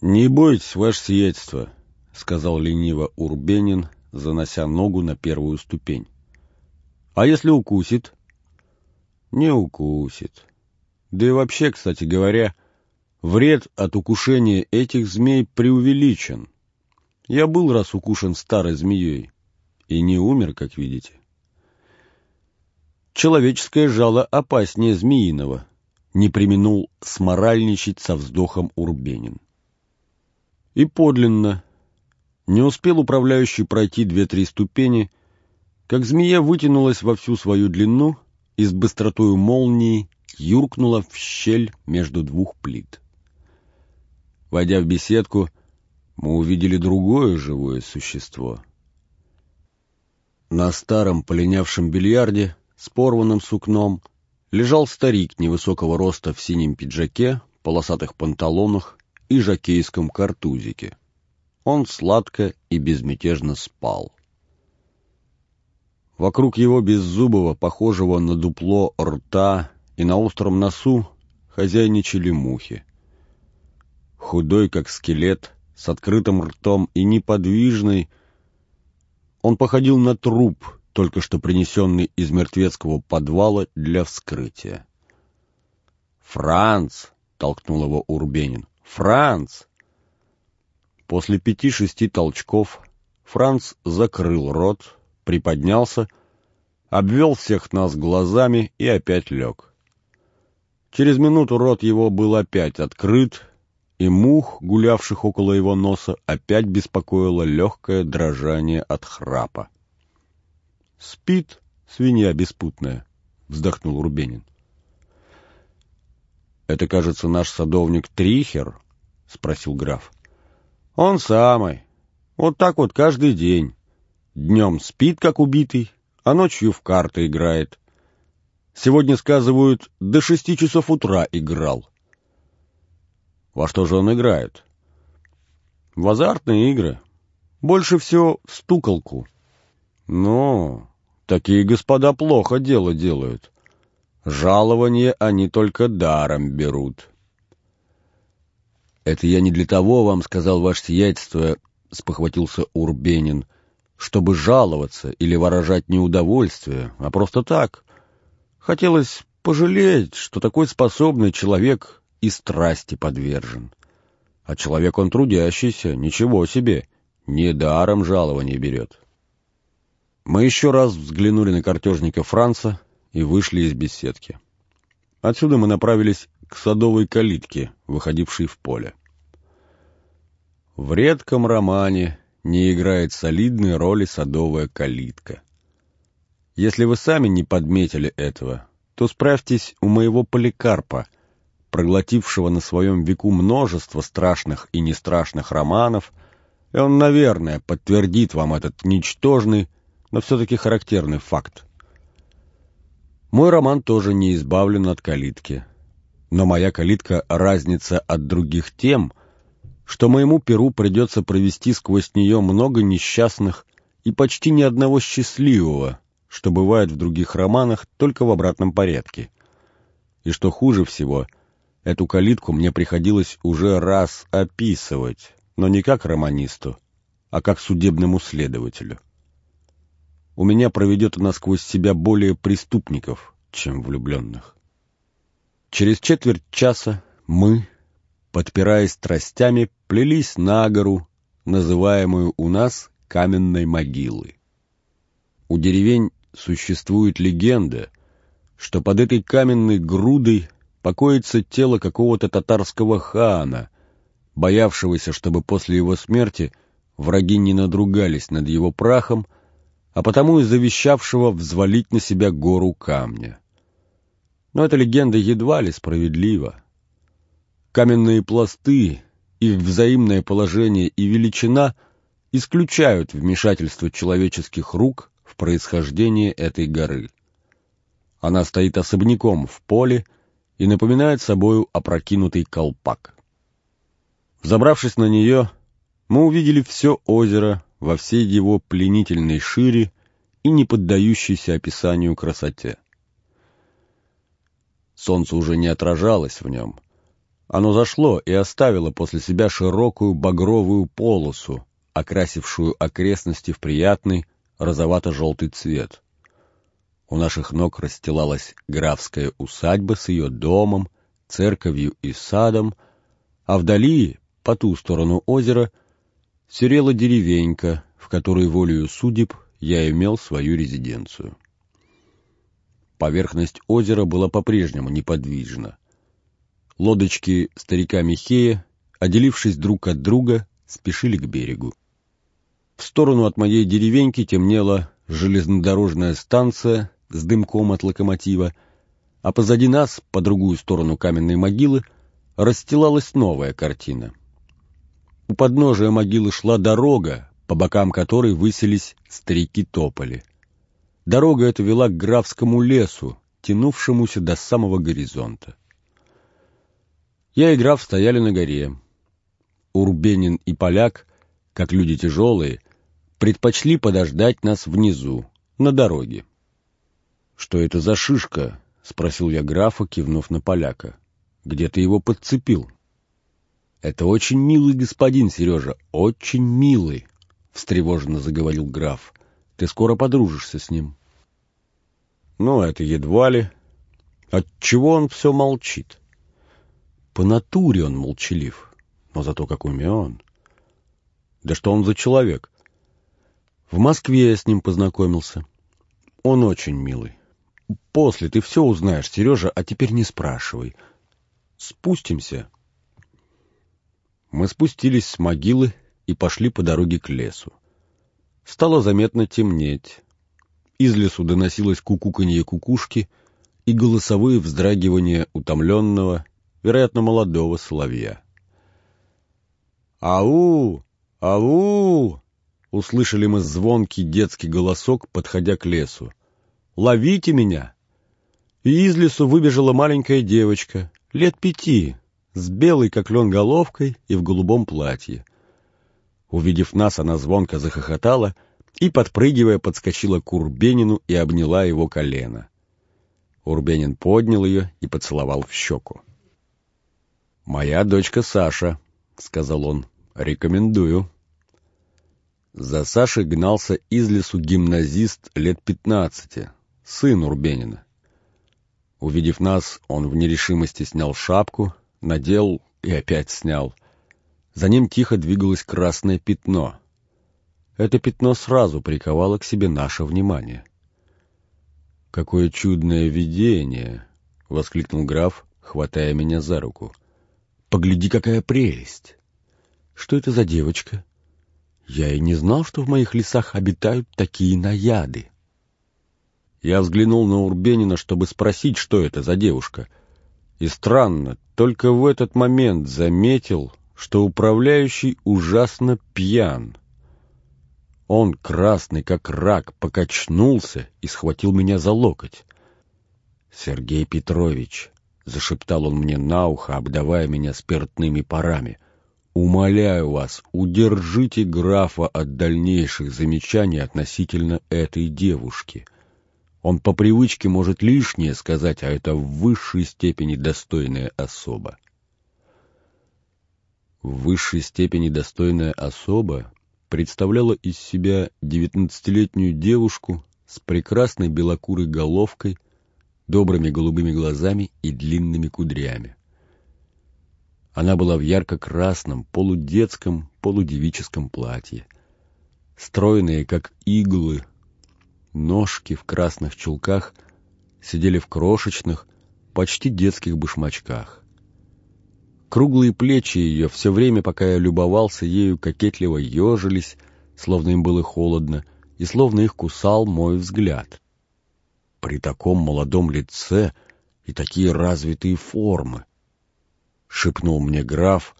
«Не бойтесь, ваше сиятельство», — сказал лениво Урбенин, занося ногу на первую ступень. «А если укусит?» «Не укусит. Да и вообще, кстати говоря, вред от укушения этих змей преувеличен. Я был раз укушен старой змеей и не умер, как видите». Человеческое жало опаснее змеиного, не применул сморальничать со вздохом Урбенин. И подлинно, не успел управляющий пройти две-три ступени, как змея вытянулась во всю свою длину и с быстротою молнии юркнула в щель между двух плит. Войдя в беседку, мы увидели другое живое существо. На старом полинявшем бильярде с порванным сукном, лежал старик невысокого роста в синем пиджаке, полосатых панталонах и жакейском картузике. Он сладко и безмятежно спал. Вокруг его беззубого, похожего на дупло рта и на остром носу хозяйничали мухи. Худой, как скелет, с открытым ртом и неподвижный, он походил на труп, только что принесенный из мертвецкого подвала для вскрытия. «Франц!» — толкнул его Урбенин. «Франц!» После пяти-шести толчков Франц закрыл рот, приподнялся, обвел всех нас глазами и опять лег. Через минуту рот его был опять открыт, и мух, гулявших около его носа, опять беспокоило легкое дрожание от храпа. «Спит, свинья беспутная», — вздохнул Рубенин. «Это, кажется, наш садовник Трихер?» — спросил граф. «Он самый. Вот так вот каждый день. Днем спит, как убитый, а ночью в карты играет. Сегодня, сказывают, до шести часов утра играл». «Во что же он играет?» «В азартные игры. Больше всего в стуколку». «Ну, Такие господа плохо дело делают. Жалование они только даром берут. «Это я не для того вам сказал ваше сиятельство», — спохватился Урбенин, «чтобы жаловаться или выражать неудовольствие, а просто так. Хотелось пожалеть, что такой способный человек и страсти подвержен. А человек он трудящийся, ничего себе, недаром жалование берет». Мы еще раз взглянули на картежника Франца и вышли из беседки. Отсюда мы направились к садовой калитке, выходившей в поле. В редком романе не играет солидной роли садовая калитка. Если вы сами не подметили этого, то справьтесь у моего поликарпа, проглотившего на своем веку множество страшных и нестрашных романов, и он, наверное, подтвердит вам этот ничтожный, но все-таки характерный факт. Мой роман тоже не избавлен от калитки. Но моя калитка — разница от других тем, что моему перу придется провести сквозь нее много несчастных и почти ни одного счастливого, что бывает в других романах только в обратном порядке. И что хуже всего, эту калитку мне приходилось уже раз описывать, но не как романисту, а как судебному следователю. У меня проведет она сквозь себя более преступников, чем влюбленных. Через четверть часа мы, подпираясь страстями, плелись на гору, называемую у нас каменной могилой. У деревень существует легенда, что под этой каменной грудой покоится тело какого-то татарского хана, боявшегося, чтобы после его смерти враги не надругались над его прахом, а потому и завещавшего взвалить на себя гору камня. Но эта легенда едва ли справедлива. Каменные пласты, их взаимное положение и величина исключают вмешательство человеческих рук в происхождение этой горы. Она стоит особняком в поле и напоминает собою опрокинутый колпак. Забравшись на нее, мы увидели все озеро во всей его пленительной шире и не поддающейся описанию красоте. Солнце уже не отражалось в нем. Оно зашло и оставило после себя широкую багровую полосу, окрасившую окрестности в приятный розовато-желтый цвет. У наших ног расстилалась графская усадьба с ее домом, церковью и садом, а вдали, по ту сторону озера, серела деревенька, в которой волею судеб я имел свою резиденцию. Поверхность озера была по-прежнему неподвижна. Лодочки старика Михея, отделившись друг от друга, спешили к берегу. В сторону от моей деревеньки темнела железнодорожная станция с дымком от локомотива, а позади нас, по другую сторону каменной могилы, расстилалась новая картина. У подножия могилы шла дорога, по бокам которой высились старики-тополи. Дорога эта вела к графскому лесу, тянувшемуся до самого горизонта. Я и граф стояли на горе. Урбенин и поляк, как люди тяжелые, предпочли подождать нас внизу, на дороге. «Что это за шишка?» — спросил я графа, кивнув на поляка. «Где ты его подцепил?» «Это очень милый господин, Сережа, очень милый», — встревоженно заговорил граф. «Ты скоро подружишься с ним». «Ну, это едва ли. Отчего он все молчит?» «По натуре он молчалив, но зато как умен». «Да что он за человек?» В Москве я с ним познакомился. Он очень милый. После ты все узнаешь, Сережа, а теперь не спрашивай. Спустимся. Мы спустились с могилы и пошли по дороге к лесу. Стало заметно темнеть. Из лесу доносилось кукуканье кукушки и голосовые вздрагивания утомленного, вероятно, молодого соловья. «Ау! Ау!» услышали мы звонкий детский голосок, подходя к лесу. «Ловите меня!» И из лесу выбежала маленькая девочка, лет пяти, с белой, как лен, головкой и в голубом платье. Увидев нас, она звонко захохотала и, подпрыгивая, подскочила к Урбенину и обняла его колено. Урбенин поднял ее и поцеловал в щеку. «Моя дочка Саша», — сказал он, — «рекомендую». За Сашей гнался из лесу гимназист лет пятнадцати, сын Урбенина. Увидев нас, он в нерешимости снял шапку, надел и опять снял. За ним тихо двигалось красное пятно. Это пятно сразу приковало к себе наше внимание. «Какое чудное видение!» — воскликнул граф, хватая меня за руку. «Погляди, какая прелесть! Что это за девочка?» Я и не знал, что в моих лесах обитают такие наяды. Я взглянул на Урбенина, чтобы спросить, что это за девушка. И странно, только в этот момент заметил, что управляющий ужасно пьян. Он, красный как рак, покачнулся и схватил меня за локоть. «Сергей Петрович», — зашептал он мне на ухо, обдавая меня спиртными парами, — «умоляю вас, удержите графа от дальнейших замечаний относительно этой девушки. Он по привычке может лишнее сказать, а это в высшей степени достойная особа». В высшей степени достойная особа представляла из себя девятнадцатилетнюю девушку с прекрасной белокурой головкой, добрыми голубыми глазами и длинными кудрями. Она была в ярко-красном, полудетском, полудевическом платье. Стройные, как иглы, ножки в красных чулках сидели в крошечных, почти детских башмачках. Круглые плечи ее все время, пока я любовался ею, кокетливо ежились, словно им было холодно, и словно их кусал мой взгляд. При таком молодом лице и такие развитые формы, — шепнул мне граф,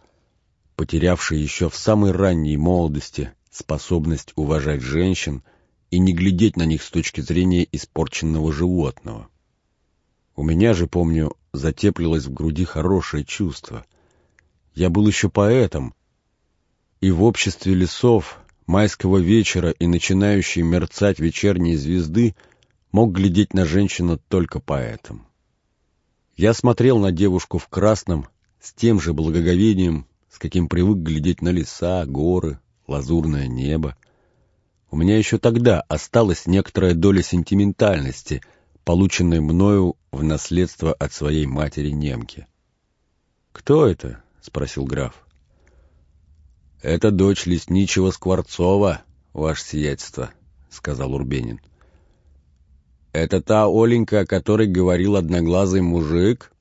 потерявший еще в самой ранней молодости способность уважать женщин и не глядеть на них с точки зрения испорченного животного. У меня же, помню, затеплилось в груди хорошее чувство — я был еще поэтом, и в обществе лесов, майского вечера и начинающей мерцать вечерней звезды мог глядеть на женщину только поэтом. Я смотрел на девушку в красном с тем же благоговением, с каким привык глядеть на леса, горы, лазурное небо. У меня еще тогда осталась некоторая доля сентиментальности, полученной мною в наследство от своей матери-немки. «Кто это?» — спросил граф. — Это дочь лесничего Скворцова, ваше сиятельство, — сказал Урбенин. — Это та Оленька, о которой говорил одноглазый мужик?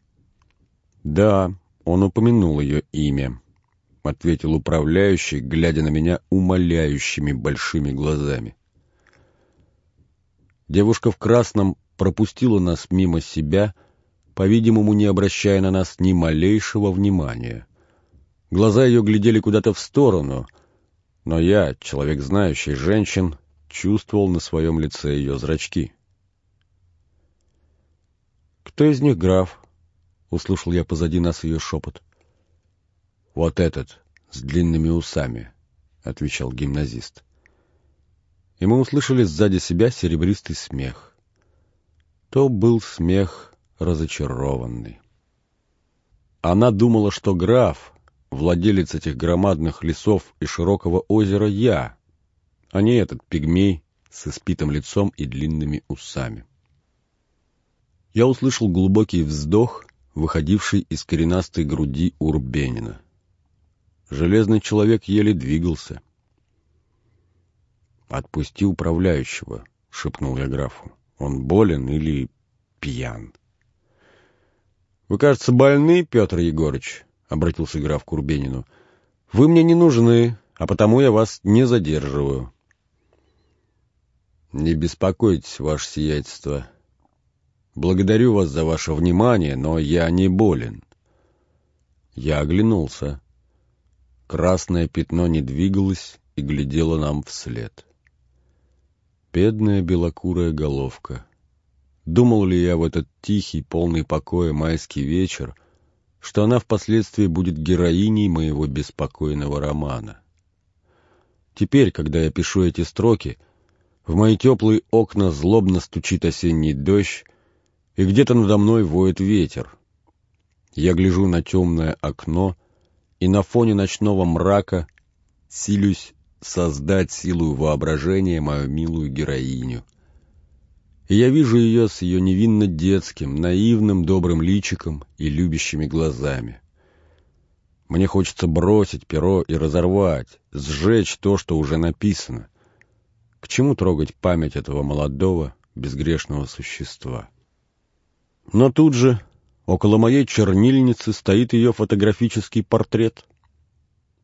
— Да, он упомянул ее имя, — ответил управляющий, глядя на меня умоляющими большими глазами. Девушка в красном пропустила нас мимо себя, по-видимому, не обращая на нас ни малейшего внимания. Глаза ее глядели куда-то в сторону, но я, человек знающий женщин, чувствовал на своем лице ее зрачки. «Кто из них граф?» — услышал я позади нас ее шепот. «Вот этот, с длинными усами», — отвечал гимназист. И мы услышали сзади себя серебристый смех. То был смех разочарованный. Она думала, что граф, владелец этих громадных лесов и широкого озера я, а не этот пигмей с испитым лицом и длинными усами. Я услышал глубокий вздох, выходивший из коренастой груди Урбенина. Железный человек еле двигался. «Отпусти управляющего», — шепнул я графу. «Он болен или пьян?» «Вы, кажется, больны, Петр Егорыч?» — обратился граф к Курбенину. — Вы мне не нужны, а потому я вас не задерживаю. — Не беспокойтесь, ваше сиятельство. Благодарю вас за ваше внимание, но я не болен. Я оглянулся. Красное пятно не двигалось и глядело нам вслед. Бедная белокурая головка. Думал ли я в этот тихий, полный покоя майский вечер, что она впоследствии будет героиней моего беспокойного романа. Теперь, когда я пишу эти строки, в мои теплые окна злобно стучит осенний дождь, и где-то надо мной воет ветер. Я гляжу на темное окно, и на фоне ночного мрака силюсь создать силу воображения мою милую героиню. И я вижу ее с ее невинно детским, наивным, добрым личиком и любящими глазами. Мне хочется бросить перо и разорвать, сжечь то, что уже написано. К чему трогать память этого молодого, безгрешного существа? Но тут же, около моей чернильницы, стоит ее фотографический портрет.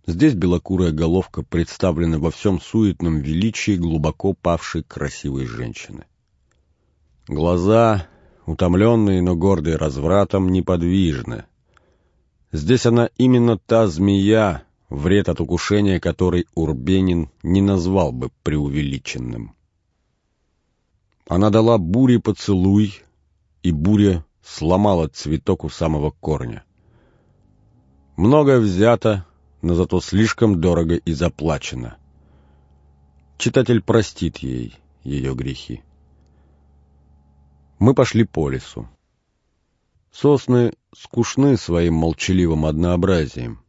Здесь белокурая головка представлена во всем суетном величии глубоко павшей красивой женщины. Глаза, утомленные, но гордые развратом, неподвижны. Здесь она именно та змея, вред от укушения которой Урбенин не назвал бы преувеличенным. Она дала буре поцелуй, и буря сломала цветок у самого корня. Многое взято, но зато слишком дорого и заплачено. Читатель простит ей ее грехи. Мы пошли по лесу. Сосны скучны своим молчаливым однообразием.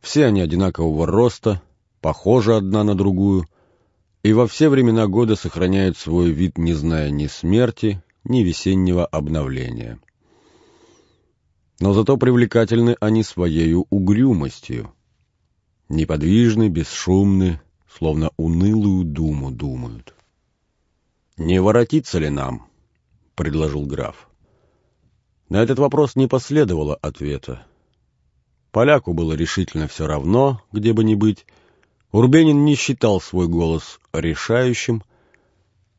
Все они одинакового роста, похожи одна на другую, и во все времена года сохраняют свой вид, не зная ни смерти, ни весеннего обновления. Но зато привлекательны они своею угрюмостью. Неподвижны, бесшумны, словно унылую думу думают. «Не воротиться ли нам?» — предложил граф. На этот вопрос не последовало ответа. Поляку было решительно все равно, где бы ни быть. Урбенин не считал свой голос решающим,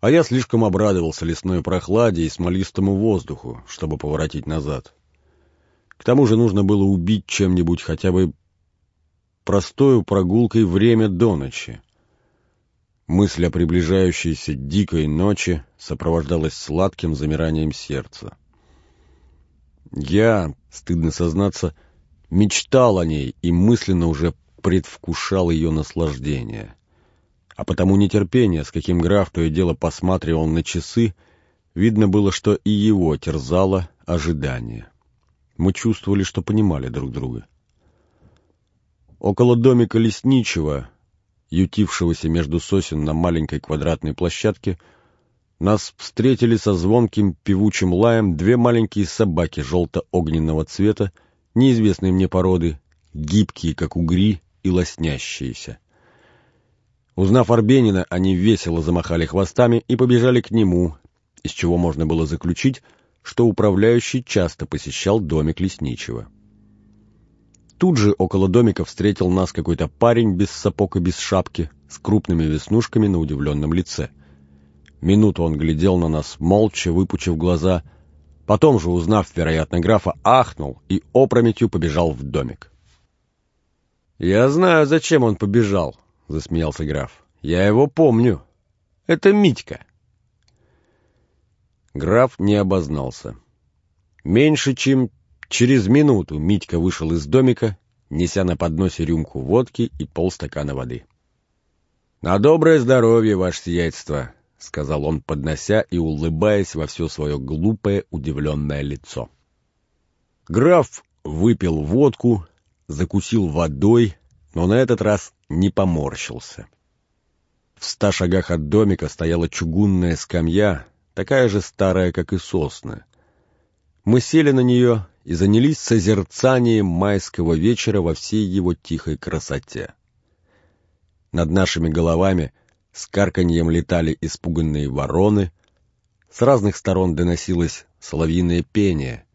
а я слишком обрадовался лесной прохладе и смолистому воздуху, чтобы поворотить назад. К тому же нужно было убить чем-нибудь хотя бы простою прогулкой время до ночи. Мысль о приближающейся дикой ночи сопровождалась сладким замиранием сердца. Я, стыдно сознаться, мечтал о ней и мысленно уже предвкушал ее наслаждение. А потому нетерпение, с каким граф то и дело посматривал на часы, видно было, что и его терзало ожидание. Мы чувствовали, что понимали друг друга. Около домика лесничего, ютившегося между сосен на маленькой квадратной площадке, нас встретили со звонким певучим лаем две маленькие собаки желто-огненного цвета, неизвестной мне породы, гибкие, как угри, и лоснящиеся. Узнав Арбенина, они весело замахали хвостами и побежали к нему, из чего можно было заключить, что управляющий часто посещал домик лесничего. Тут же около домика встретил нас какой-то парень без сапог и без шапки, с крупными веснушками на удивленном лице — Минуту он глядел на нас, молча выпучив глаза. Потом же, узнав, вероятно, графа, ахнул и опрометью побежал в домик. «Я знаю, зачем он побежал», — засмеялся граф. «Я его помню. Это Митька». Граф не обознался. Меньше чем через минуту Митька вышел из домика, неся на подносе рюмку водки и полстакана воды. «На доброе здоровье, ваше сиятельство!» — сказал он, поднося и улыбаясь во все свое глупое, удивленное лицо. Граф выпил водку, закусил водой, но на этот раз не поморщился. В ста шагах от домика стояла чугунная скамья, такая же старая, как и сосны. Мы сели на нее и занялись созерцанием майского вечера во всей его тихой красоте. Над нашими головами с карканьем летали испуганные вороны. С разных сторон доносилось соловьиное пение.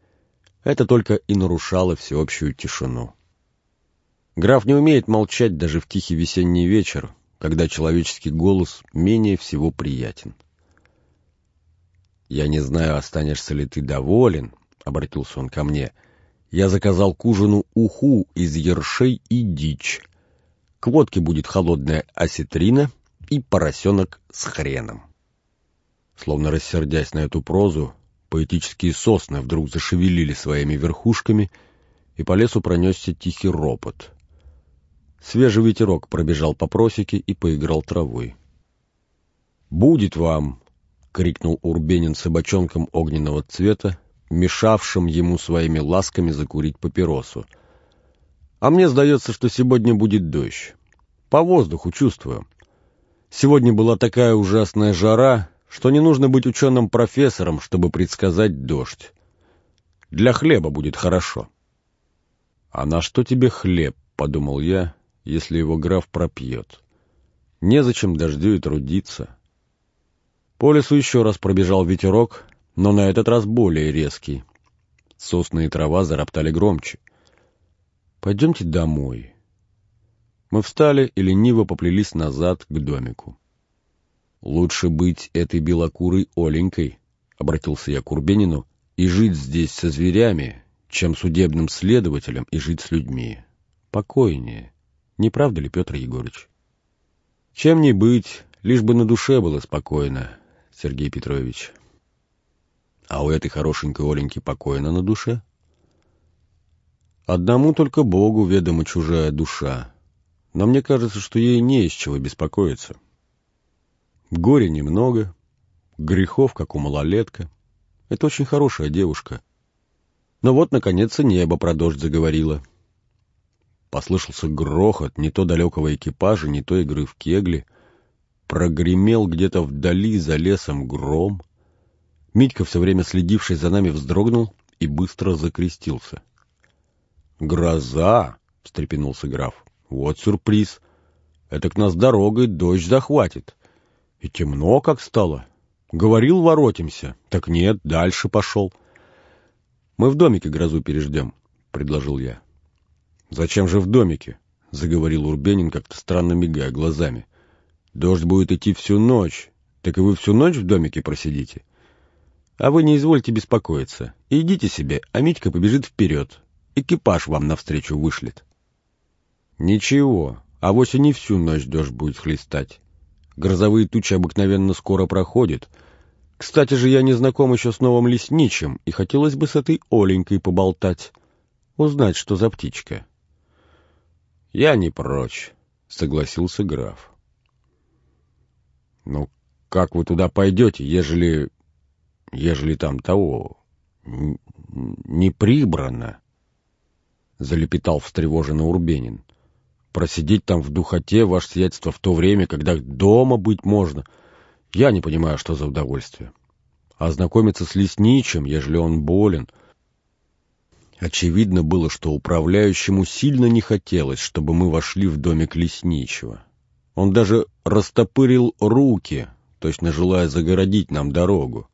Это только и нарушало всеобщую тишину. Граф не умеет молчать даже в тихий весенний вечер, когда человеческий голос менее всего приятен. «Я не знаю, останешься ли ты доволен», — обратился он ко мне. «Я заказал к ужину уху из ершей и дичь. К водке будет холодная осетрина, и поросенок с хреном. Словно рассердясь на эту прозу, поэтические сосны вдруг зашевелили своими верхушками, и по лесу пронесся тихий ропот. Свежий ветерок пробежал по просеке и поиграл травой. «Будет вам!» — крикнул Урбенин собачонком огненного цвета, мешавшим ему своими ласками закурить папиросу. «А мне сдается, что сегодня будет дождь. По воздуху чувствую. Сегодня была такая ужасная жара, что не нужно быть ученым-профессором, чтобы предсказать дождь. Для хлеба будет хорошо. «А на что тебе хлеб?» — подумал я, если его граф пропьет. Незачем дождю и трудиться. По лесу еще раз пробежал ветерок, но на этот раз более резкий. Сосны и трава зароптали громче. «Пойдемте домой», мы встали и лениво поплелись назад к домику. «Лучше быть этой белокурой Оленькой», — обратился я к Урбенину, «и жить здесь со зверями, чем судебным следователем и жить с людьми. Покойнее. Не правда ли, Петр Егорыч?» «Чем не быть, лишь бы на душе было спокойно, Сергей Петрович». А у этой хорошенькой Оленьки покойно на душе? Одному только Богу ведома чужая душа. Но мне кажется, что ей не из чего беспокоиться. Горя немного, грехов, как у малолетка. Это очень хорошая девушка. Но вот, наконец, небо про дождь заговорило. Послышался грохот не то далекого экипажа, не то игры в кегли. Прогремел где-то вдали за лесом гром. Митька, все время следивший за нами, вздрогнул и быстро закрестился. «Гроза!» — встрепенулся граф. «Вот сюрприз! Это к нас дорогой дождь захватит. И темно как стало. Говорил, воротимся. Так нет, дальше пошел». «Мы в домике грозу переждем», — предложил я. «Зачем же в домике?» — заговорил Урбенин, как-то странно мигая глазами. «Дождь будет идти всю ночь. Так и вы всю ночь в домике просидите?» «А вы не извольте беспокоиться. Идите себе, а Митька побежит вперед. Экипаж вам навстречу вышлет». «Ничего, а вось и не всю ночь дождь будет хлестать. Грозовые тучи обыкновенно скоро проходят. Кстати же, я не знаком еще с новым лесничим, и хотелось бы с этой Оленькой поболтать, узнать, что за птичка». «Я не прочь», — согласился граф. «Ну, как вы туда пойдете, ежели... ежели там того... не прибрано?» — залепетал встревоженный Урбенин. «Просидеть там в духоте, ваше сиятельство, в то время, когда дома быть можно, я не понимаю, что за удовольствие. А знакомиться с лесничим, ежели он болен, Очевидно было, что управляющему сильно не хотелось, чтобы мы вошли в домик лесничего. Он даже растопырил руки, точно желая загородить нам дорогу.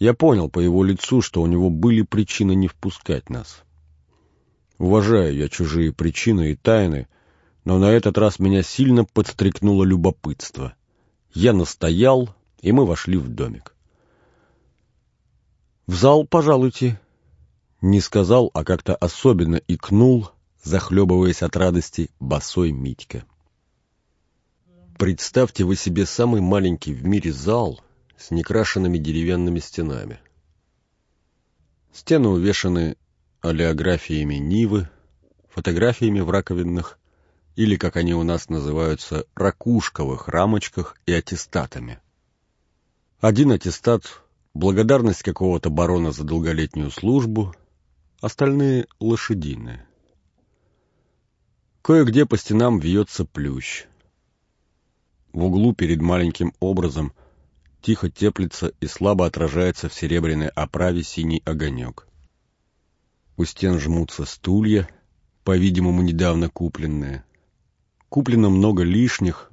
Я понял по его лицу, что у него были причины не впускать нас. Уважаю я чужие причины и тайны, но на этот раз меня сильно подстрекнуло любопытство. Я настоял, и мы вошли в домик. «В зал, пожалуйте», не сказал, а как-то особенно икнул, захлебываясь от радости, босой Митька. Представьте вы себе самый маленький в мире зал с некрашенными деревянными стенами. Стены увешаны олеографиями Нивы, фотографиями в раковинных или, как они у нас называются, ракушковых рамочках и аттестатами. Один аттестат — благодарность какого-то барона за долголетнюю службу, остальные — лошадиные. Кое-где по стенам вьется плющ. В углу перед маленьким образом тихо теплится и слабо отражается в серебряной оправе синий огонек. У стен жмутся стулья, по-видимому, недавно купленные. Куплено много лишних,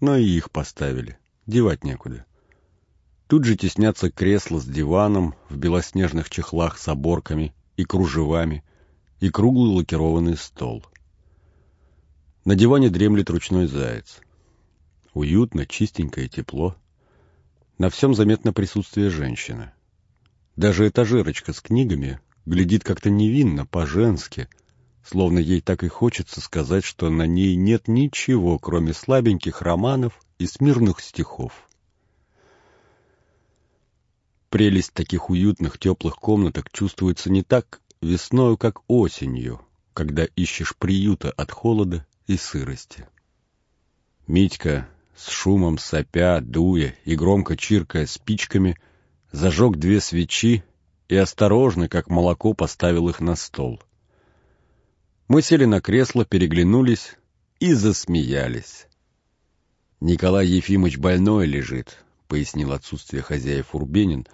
но и их поставили, девать некуда. Тут же теснятся кресла с диваном в белоснежных чехлах с оборками и кружевами, и круглый лакированный стол. На диване дремлет ручной заяц. Уютно, чистенько и тепло. На всем заметно присутствие женщины. Даже этажерочка с книгами глядит как-то невинно, по-женски, словно ей так и хочется сказать, что на ней нет ничего, кроме слабеньких романов и смирных стихов. Прелесть таких уютных, теплых комнаток чувствуется не так весною, как осенью, когда ищешь приюта от холода и сырости. Митька, с шумом сопя, дуя и громко чиркая спичками, зажег две свечи и осторожно, как молоко, поставил их на стол. Мы сели на кресло, переглянулись и засмеялись. Николай Ефимович больной лежит, — пояснил отсутствие хозяев Урбенин,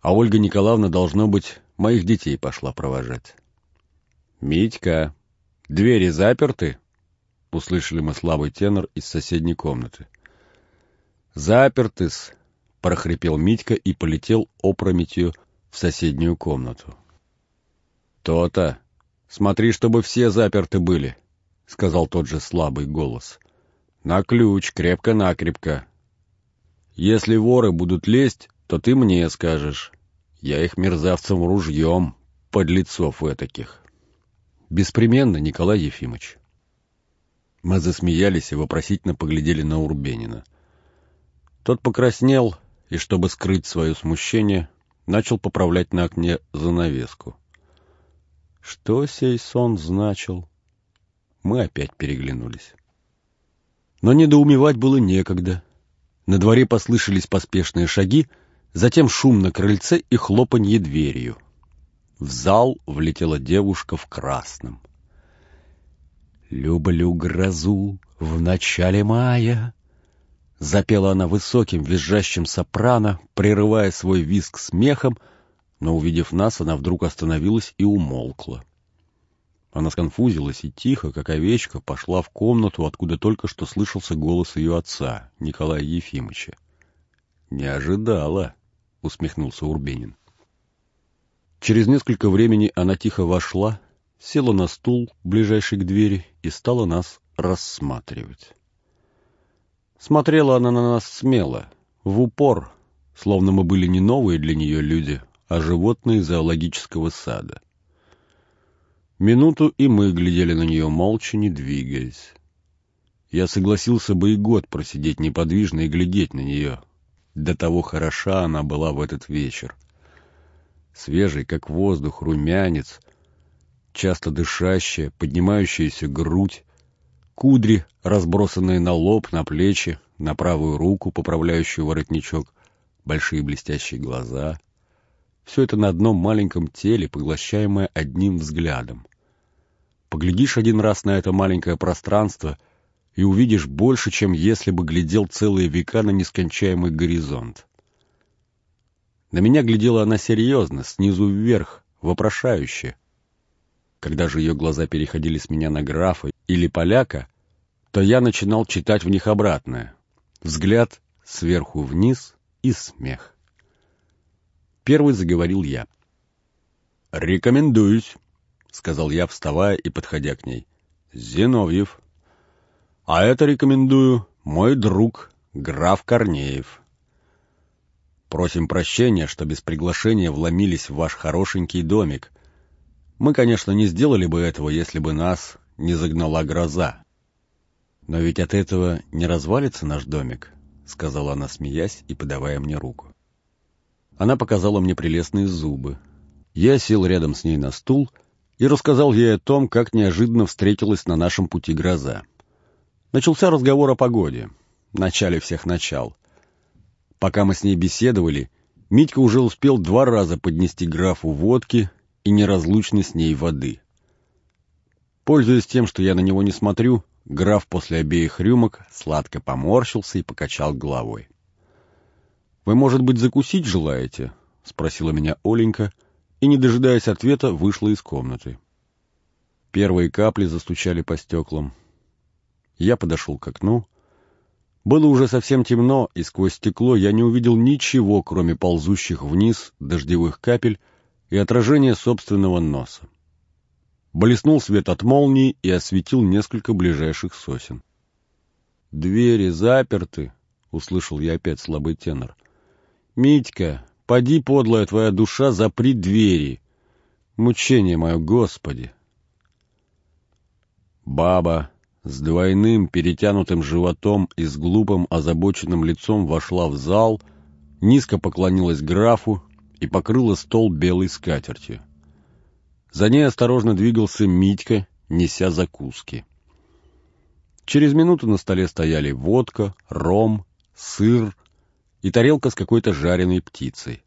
а Ольга Николаевна, должно быть, моих детей пошла провожать. «Митька, двери заперты?» — услышали мы слабый тенор из соседней комнаты. «Заперты-с», — прохрипел Митька и полетел опрометью в соседнюю комнату. «То-то! Смотри, чтобы все заперты были», — сказал тот же слабый голос. «На ключ, крепко-накрепко, если воры будут лезть, то ты мне скажешь. Я их мерзавцам ружьем, подлецов этаких. Беспременно, Николай Ефимович. Мы засмеялись и вопросительно поглядели на Урбенина. Тот покраснел и, чтобы скрыть свое смущение, начал поправлять на окне занавеску. Что сей сон значил? Мы опять переглянулись. Но недоумевать было некогда. На дворе послышались поспешные шаги, затем шум на крыльце и хлопанье дверью. В зал влетела девушка в красном. «Люблю грозу в начале мая», — запела она высоким визжащим сопрано, прерывая свой визг смехом, но, увидев нас, она вдруг остановилась и умолкла. Она сконфузилась и тихо, как овечка, пошла в комнату, откуда только что слышался голос ее отца, Николая Ефимовича. «Не ожидала», — усмехнулся Урбенин. Через несколько времени она тихо вошла, села на стул, ближайший к двери, и стала нас рассматривать. Смотрела она на нас смело, в упор, словно мы были не новые для нее люди, а животные зоологического сада. Минуту и мы глядели на нее молча, не двигаясь. Я согласился бы и год просидеть неподвижно и глядеть на нее. До того хороша она была в этот вечер. Свежий, как воздух, румянец, часто дышащая, поднимающаяся грудь, кудри, разбросанные на лоб, на плечи, на правую руку, поправляющую воротничок, большие блестящие глаза. Все это на одном маленьком теле, поглощаемое одним взглядом. Поглядишь один раз на это маленькое пространство и увидишь больше, чем если бы глядел целые века на нескончаемый горизонт. На меня глядела она серьезно, снизу вверх, вопрошающе. Когда же ее глаза переходили с меня на графа или поляка, то я начинал читать в них обратное. Взгляд сверху вниз и смех. Первый заговорил я. «Рекомендуюсь», — сказал я, вставая и подходя к ней. «Зиновьев». «А это рекомендую мой друг, граф Корнеев». «Просим прощения, что без приглашения вломились в ваш хорошенький домик. Мы, конечно, не сделали бы этого, если бы нас не загнала гроза». «Но ведь от этого не развалится наш домик», — сказала она, смеясь и подавая мне руку. Она показала мне прелестные зубы. Я сел рядом с ней на стул — и рассказал ей о том, как неожиданно встретилась на нашем пути гроза. Начался разговор о погоде, начале всех начал. Пока мы с ней беседовали, Митька уже успел два раза поднести графу водки и неразлучной с ней воды. Пользуясь тем, что я на него не смотрю, граф после обеих рюмок сладко поморщился и покачал головой. «Вы, может быть, закусить желаете?» — спросила меня Оленька — и, не дожидаясь ответа, вышла из комнаты. Первые капли застучали по стеклам. Я подошел к окну. Было уже совсем темно, и сквозь стекло я не увидел ничего, кроме ползущих вниз дождевых капель и отражения собственного носа. Блеснул свет от молнии и осветил несколько ближайших сосен. «Двери заперты», — услышал я опять слабый тенор. «Митька, Поди, подлая твоя душа, запри двери. Мучение мое, Господи! Баба с двойным перетянутым животом и с глупым озабоченным лицом вошла в зал, низко поклонилась графу и покрыла стол белой скатертью. За ней осторожно двигался Митька, неся закуски. Через минуту на столе стояли водка, ром, сыр, и тарелка с какой-то жареной птицей.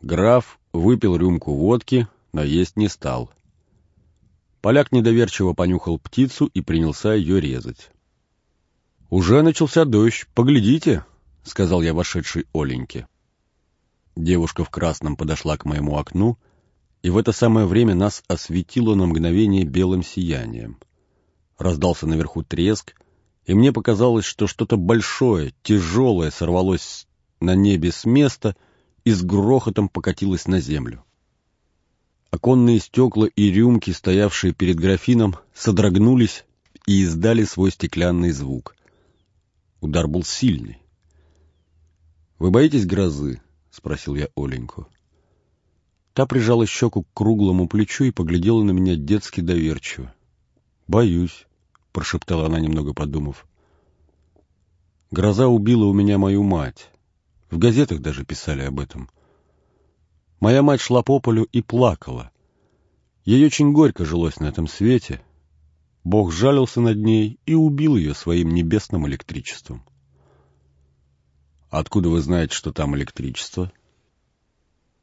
Граф выпил рюмку водки, но есть не стал. Поляк недоверчиво понюхал птицу и принялся ее резать. «Уже начался дождь, поглядите», — сказал я вошедшей Оленьке. Девушка в красном подошла к моему окну, и в это самое время нас осветило на мгновение белым сиянием. Раздался наверху треск, и мне показалось, что что-то большое, тяжелое сорвалось на небе с места и с грохотом покатилось на землю. Оконные стекла и рюмки, стоявшие перед графином, содрогнулись и издали свой стеклянный звук. Удар был сильный. «Вы боитесь грозы?» — спросил я Оленьку. Та прижала щеку к круглому плечу и поглядела на меня детски доверчиво. «Боюсь», — прошептала она, немного подумав. «Гроза убила у меня мою мать. В газетах даже писали об этом. Моя мать шла по полю и плакала. Ей очень горько жилось на этом свете. Бог жалился над ней и убил ее своим небесным электричеством. Откуда вы знаете, что там электричество?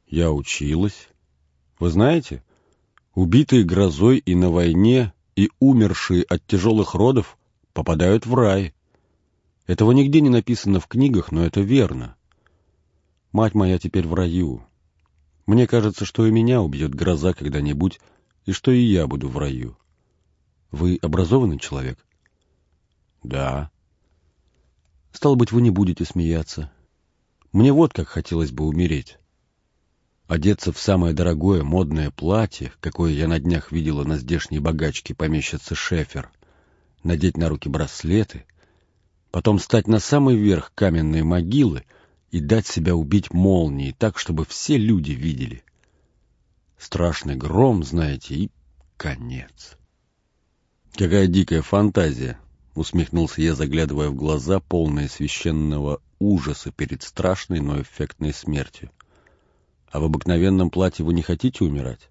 Я училась. Вы знаете, убитые грозой и на войне, и умершие от тяжелых родов попадают в рай. Этого нигде не написано в книгах, но это верно. Мать моя теперь в раю. Мне кажется, что и меня убьет гроза когда-нибудь, и что и я буду в раю. Вы образованный человек? Да. Стало быть, вы не будете смеяться. Мне вот как хотелось бы умереть. Одеться в самое дорогое модное платье, какое я на днях видела на здешней богачке помещицы Шефер, надеть на руки браслеты, потом стать на самый верх каменной могилы и дать себя убить молнией так, чтобы все люди видели. Страшный гром, знаете, и конец. Какая дикая фантазия, усмехнулся я, заглядывая в глаза, полные священного ужаса перед страшной, но эффектной смертью. А в обыкновенном платье вы не хотите умирать?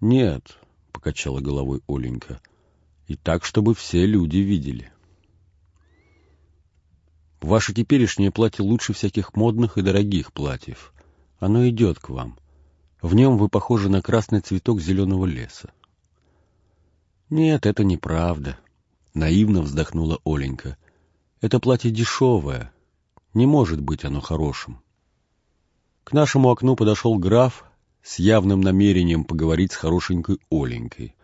Нет, покачала головой Оленька. И так, чтобы все люди видели. Ваше теперешнее платье лучше всяких модных и дорогих платьев. Оно идет к вам. В нем вы похожи на красный цветок зеленого леса. Нет, это неправда, Наивно вздохнула Оленька. Это платье дешевое. Не может быть оно хорошим. К нашему окну подошел граф с явным намерением поговорить с хорошенькой Оленькой.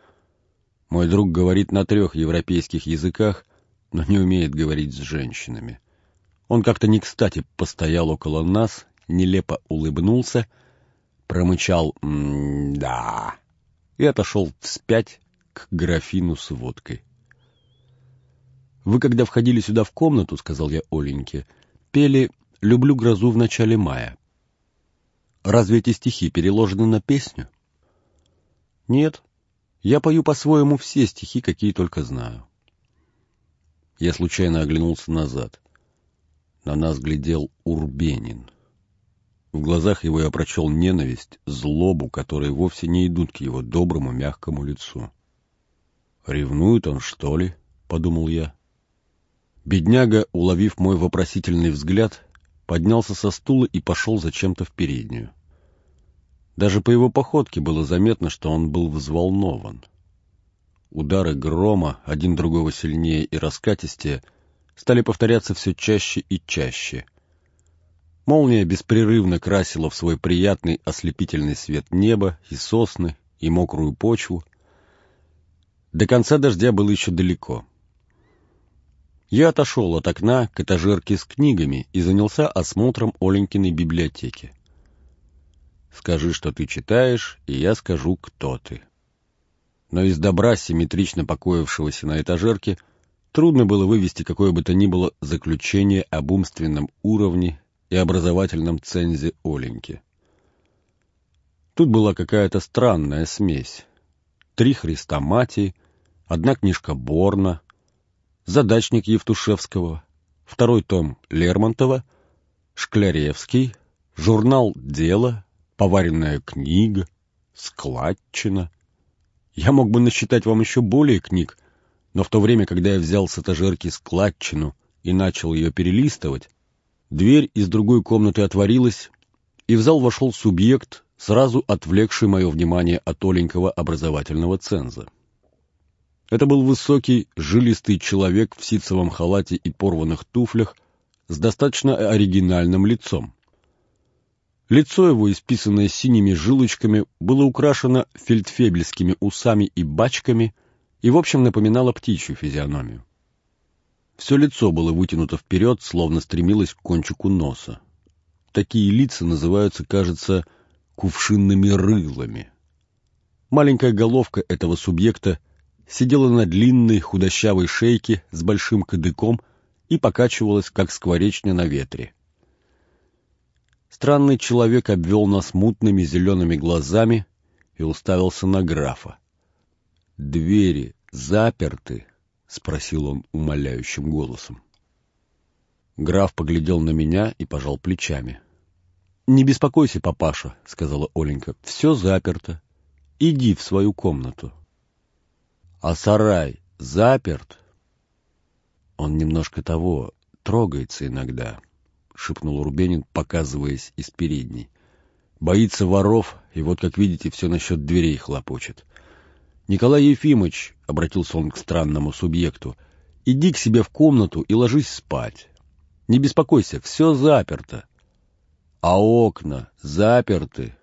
Мой друг говорит на трех европейских языках, но не умеет говорить с женщинами. Он как-то не кстати постоял около нас, нелепо улыбнулся, промычал «да» и отошел вспять к графину с водкой. «Вы, когда входили сюда в комнату, — сказал я Оленьке, — пели «Люблю грозу в начале мая». Разве эти стихи переложены на песню? Нет, я пою по-своему все стихи, какие только знаю. Я случайно оглянулся назад. На нас глядел Урбенин. В глазах его я прочел ненависть, злобу, которые вовсе не идут к его доброму, мягкому лицу. «Ревнует он, что ли?» — подумал я. Бедняга, уловив мой вопросительный взгляд, поднялся со стула и пошел зачем-то в переднюю. Даже по его походке было заметно, что он был взволнован. Удары грома, один другого сильнее и раскатистее, стали повторяться все чаще и чаще. Молния беспрерывно красила в свой приятный ослепительный свет небо и сосны, и мокрую почву. До конца дождя было еще далеко — я отошел от окна к этажерке с книгами и занялся осмотром Оленькиной библиотеки. Скажи, что ты читаешь, и я скажу, кто ты. Но из добра, симметрично покоившегося на этажерке, трудно было вывести какое бы то ни было заключение об умственном уровне и образовательном цензе Оленьки. Тут была какая-то странная смесь. Три хрестоматии, одна книжка Борна, задачник Евтушевского, второй том Лермонтова, Шкляревский, журнал «Дело», поваренная книга, складчина. Я мог бы насчитать вам еще более книг, но в то время, когда я взял с этажерки складчину и начал ее перелистывать, дверь из другой комнаты отворилась, и в зал вошел субъект, сразу отвлекший мое внимание от оленького образовательного ценза. Это был высокий, жилистый человек в ситцевом халате и порванных туфлях с достаточно оригинальным лицом. Лицо его, исписанное синими жилочками, было украшено фельдфебельскими усами и бачками и, в общем, напоминало птичью физиономию. Все лицо было вытянуто вперед, словно стремилось к кончику носа. Такие лица называются, кажется, кувшинными рылами. Маленькая головка этого субъекта — сидела на длинной худощавой шейке с большим кадыком и покачивалась, как скворечня на ветре. Странный человек обвел нас мутными зелеными глазами и уставился на графа. «Двери заперты?» — спросил он умоляющим голосом. Граф поглядел на меня и пожал плечами. «Не беспокойся, папаша», — сказала Оленька, — «все заперто. Иди в свою комнату». «А сарай заперт?» «Он немножко того, трогается иногда», — шепнул Рубенин, показываясь из передней. «Боится воров, и вот, как видите, все насчет дверей хлопочет». «Николай Ефимович», — обратился он к странному субъекту, — «иди к себе в комнату и ложись спать. Не беспокойся, все заперто». «А окна заперты?»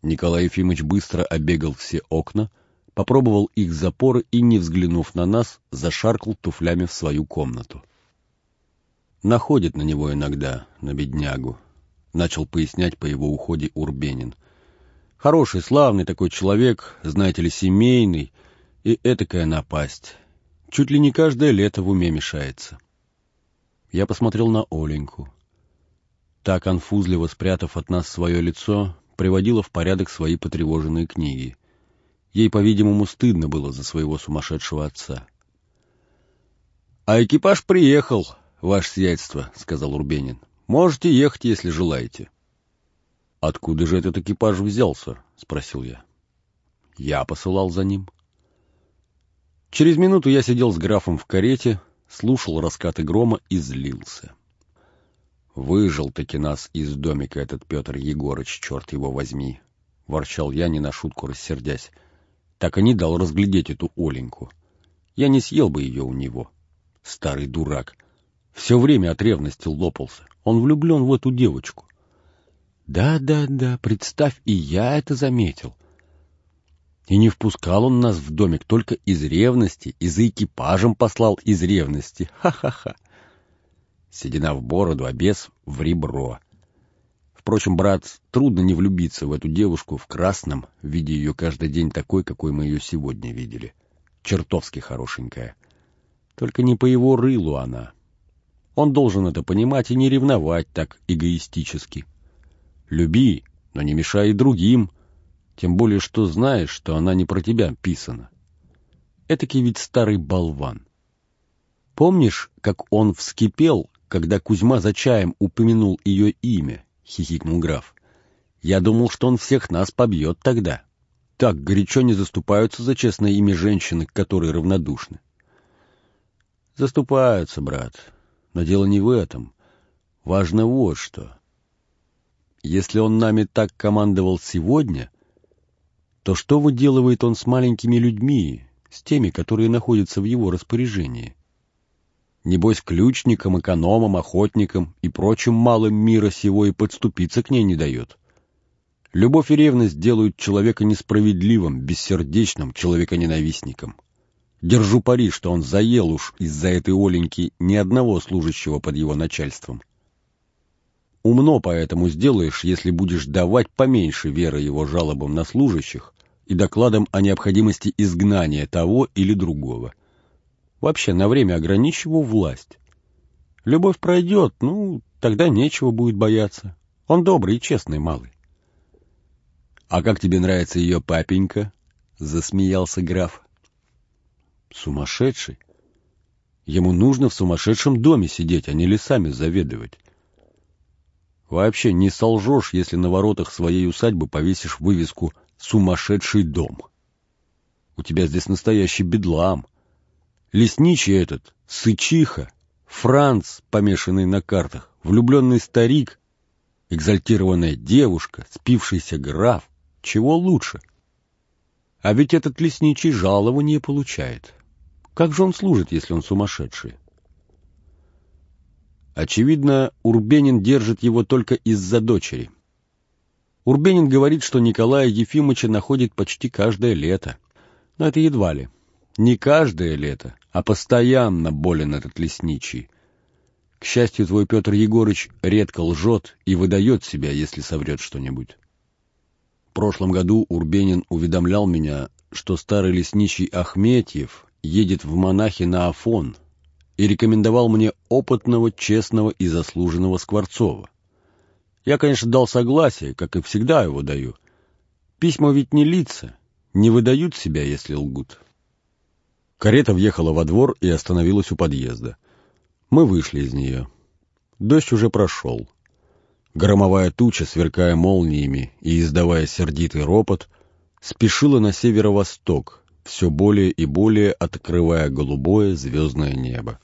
Николай Ефимович быстро обегал все окна, попробовал их запоры и, не взглянув на нас, зашаркал туфлями в свою комнату. «Находит на него иногда, на беднягу», — начал пояснять по его уходе Урбенин. Хороший, славный такой человек, знаете ли, семейный, и этакая напасть. Чуть ли не каждое лето в уме мешается. Я посмотрел на Оленьку. Та, конфузливо спрятав от нас свое лицо, приводила в порядок свои потревоженные книги. Ей, по-видимому, стыдно было за своего сумасшедшего отца. — А экипаж приехал, ваше сиятельство, — сказал Урбенин. — Можете ехать, если желаете. «Откуда же этот экипаж взялся?» — спросил я. «Я посылал за ним». Через минуту я сидел с графом в карете, слушал раскаты грома и злился. «Выжил-таки нас из домика этот Петр Егорыч, черт его возьми!» — ворчал я, не на шутку рассердясь. Так и не дал разглядеть эту Оленьку. Я не съел бы ее у него. Старый дурак. Все время от ревности лопался. Он влюблен в эту девочку. Да-да-да, представь, и я это заметил. И не впускал он нас в домик только из ревности, и за экипажем послал из ревности. Ха-ха-ха. Седина в бороду, а бес в ребро. Впрочем, брат, трудно не влюбиться в эту девушку в красном, видя ее каждый день такой, какой мы ее сегодня видели. Чертовски хорошенькая. Только не по его рылу она. Он должен это понимать и не ревновать так эгоистически. Люби, но не мешай и другим, тем более что знаешь, что она не про тебя писана. Этакий ведь старый болван. Помнишь, как он вскипел, когда Кузьма за чаем упомянул ее имя? — хихикнул граф. Я думал, что он всех нас побьет тогда. Так горячо не заступаются за честное имя женщины, которые равнодушны. Заступаются, брат, но дело не в этом. Важно вот что. Если он нами так командовал сегодня, то что выделывает он с маленькими людьми, с теми, которые находятся в его распоряжении? Небось, ключникам, экономам, охотникам и прочим малым мира сего и подступиться к ней не дает. Любовь и ревность делают человека несправедливым, бессердечным, человеконенавистником. Держу пари, что он заел уж из-за этой Оленьки ни одного служащего под его начальством. Умно поэтому сделаешь, если будешь давать поменьше веры его жалобам на служащих и докладам о необходимости изгнания того или другого. Вообще на время ограничь его власть. Любовь пройдет, ну, тогда нечего будет бояться. Он добрый и честный малый. — А как тебе нравится ее папенька? — засмеялся граф. — Сумасшедший. Ему нужно в сумасшедшем доме сидеть, а не лесами заведовать. Вообще не солжешь, если на воротах своей усадьбы повесишь вывеску «Сумасшедший дом». У тебя здесь настоящий бедлам. Лесничий этот, сычиха, Франц, помешанный на картах, влюбленный старик, экзальтированная девушка, спившийся граф. Чего лучше? А ведь этот лесничий жалование получает. Как же он служит, если он сумасшедший? Очевидно, Урбенин держит его только из-за дочери. Урбенин говорит, что Николая Ефимовича находит почти каждое лето. Но это едва ли. Не каждое лето, а постоянно болен этот лесничий. К счастью, твой Петр Егорыч редко лжет и выдает себя, если соврет что-нибудь. В прошлом году Урбенин уведомлял меня, что старый лесничий Ахметьев едет в монахи на Афон, и рекомендовал мне опытного, честного и заслуженного Скворцова. Я, конечно, дал согласие, как и всегда его даю. Письма ведь не лица, не выдают себя, если лгут. Карета въехала во двор и остановилась у подъезда. Мы вышли из нее. Дождь уже прошел. Громовая туча, сверкая молниями и издавая сердитый ропот, спешила на северо-восток, все более и более открывая голубое звездное небо.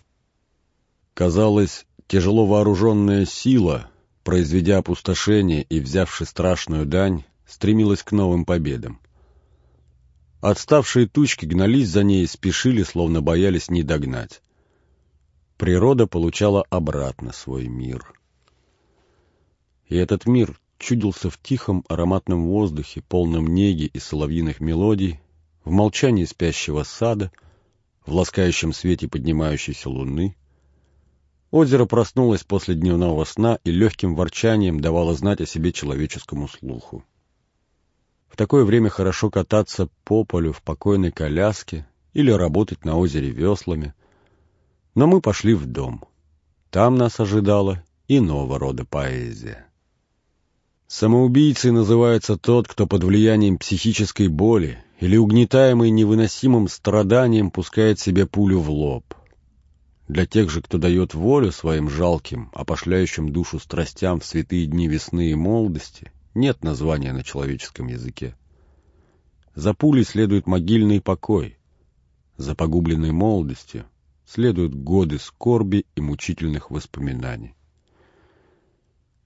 Казалось, тяжело вооруженная сила, произведя опустошение и взявши страшную дань, стремилась к новым победам. Отставшие тучки гнались за ней и спешили, словно боялись не догнать. Природа получала обратно свой мир. И этот мир чудился в тихом ароматном воздухе, полном неги и соловьиных мелодий, в молчании спящего сада, в ласкающем свете поднимающейся луны. Озеро проснулось после дневного сна и легким ворчанием давало знать о себе человеческому слуху. В такое время хорошо кататься по полю в покойной коляске или работать на озере веслами. Но мы пошли в дом. Там нас ожидала иного рода поэзия. Самоубийцей называется тот, кто под влиянием психической боли или угнетаемый невыносимым страданием пускает себе пулю в лоб. Для тех же, кто дает волю своим жалким, опошляющим душу страстям в святые дни весны и молодости, нет названия на человеческом языке. За пулей следует могильный покой. За погубленной молодостью следуют годы скорби и мучительных воспоминаний.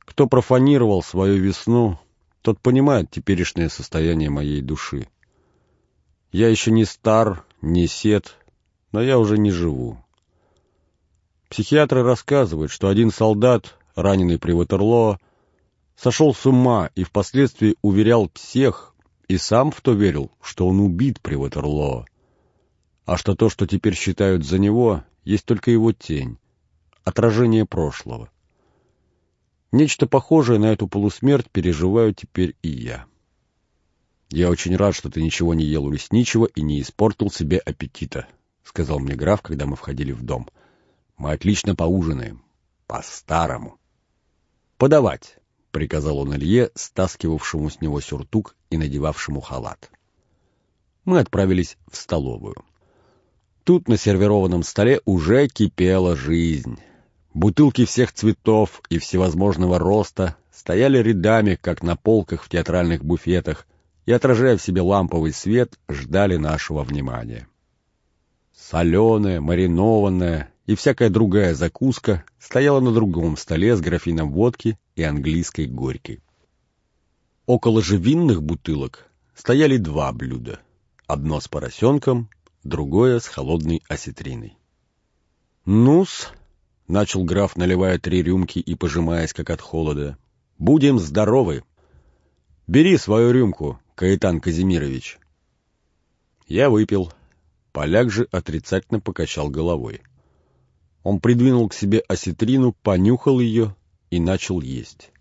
Кто профанировал свою весну, тот понимает теперешнее состояние моей души. Я еще не стар, не сед, но я уже не живу. Психиатры рассказывают, что один солдат, раненый при Ватерлоо, сошел с ума и впоследствии уверял всех, и сам в то верил, что он убит при Ватерлоо, а что то, что теперь считают за него, есть только его тень, отражение прошлого. Нечто похожее на эту полусмерть переживаю теперь и я. «Я очень рад, что ты ничего не ел у лесничего и не испортил себе аппетита», — сказал мне граф, когда мы входили в дом. «Мы отлично поужинаем. По-старому». «Подавать», — приказал он Илье, стаскивавшему с него сюртук и надевавшему халат. Мы отправились в столовую. Тут на сервированном столе уже кипела жизнь. Бутылки всех цветов и всевозможного роста стояли рядами, как на полках в театральных буфетах, и, отражая в себе ламповый свет, ждали нашего внимания. Соленая, маринованная и всякая другая закуска стояла на другом столе с графином водки и английской горькой. Около же винных бутылок стояли два блюда. Одно с поросенком, другое с холодной осетриной. «Ну-с», — начал граф, наливая три рюмки и пожимаясь, как от холода, — «будем здоровы. Бери свою рюмку, Каэтан Казимирович». Я выпил. Поляк же отрицательно покачал головой. Он придвинул к себе осетрину, понюхал ее и начал есть.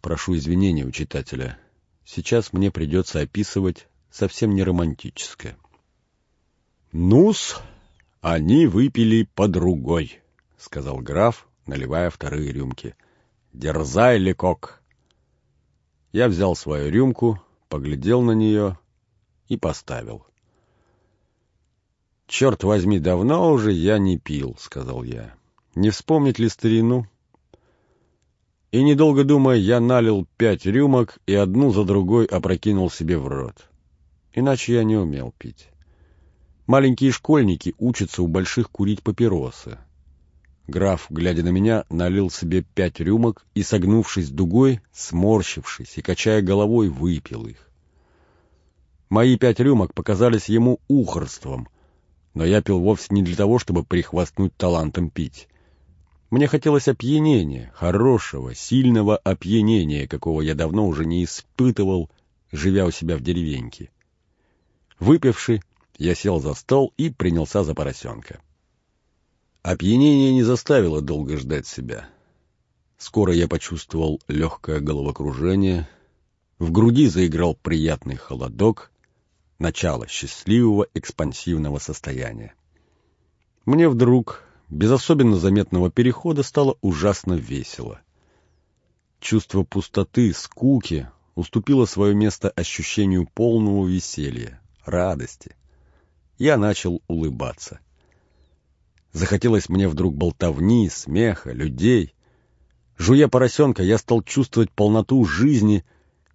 Прошу извинения у читателя. Сейчас мне придется описывать совсем не романтическое. «Ну-с, они выпили по другой», — сказал граф, наливая вторые рюмки. «Дерзай, Лекок!» Я взял свою рюмку, поглядел на нее и поставил. «Черт возьми, давно уже я не пил», — сказал я. «Не вспомнить ли старину?» И, недолго думая, я налил пять рюмок и одну за другой опрокинул себе в рот. Иначе я не умел пить. Маленькие школьники учатся у больших курить папиросы. Граф, глядя на меня, налил себе пять рюмок и, согнувшись дугой, сморщившись и качая головой, выпил их. Мои пять рюмок показались ему ухорством, но я пил вовсе не для того, чтобы прихвастнуть талантом пить. Мне хотелось опьянения, хорошего, сильного опьянения, какого я давно уже не испытывал, живя у себя в деревеньке. Выпивший, я сел за стол и принялся за поросенка. Опьянение не заставило долго ждать себя. Скоро я почувствовал легкое головокружение, в груди заиграл приятный холодок, начало счастливого экспансивного состояния. Мне вдруг, без особенно заметного перехода, стало ужасно весело. Чувство пустоты, скуки уступило свое место ощущению полного веселья, радости я начал улыбаться. Захотелось мне вдруг болтовни, смеха, людей. Жуя поросенка, я стал чувствовать полноту жизни,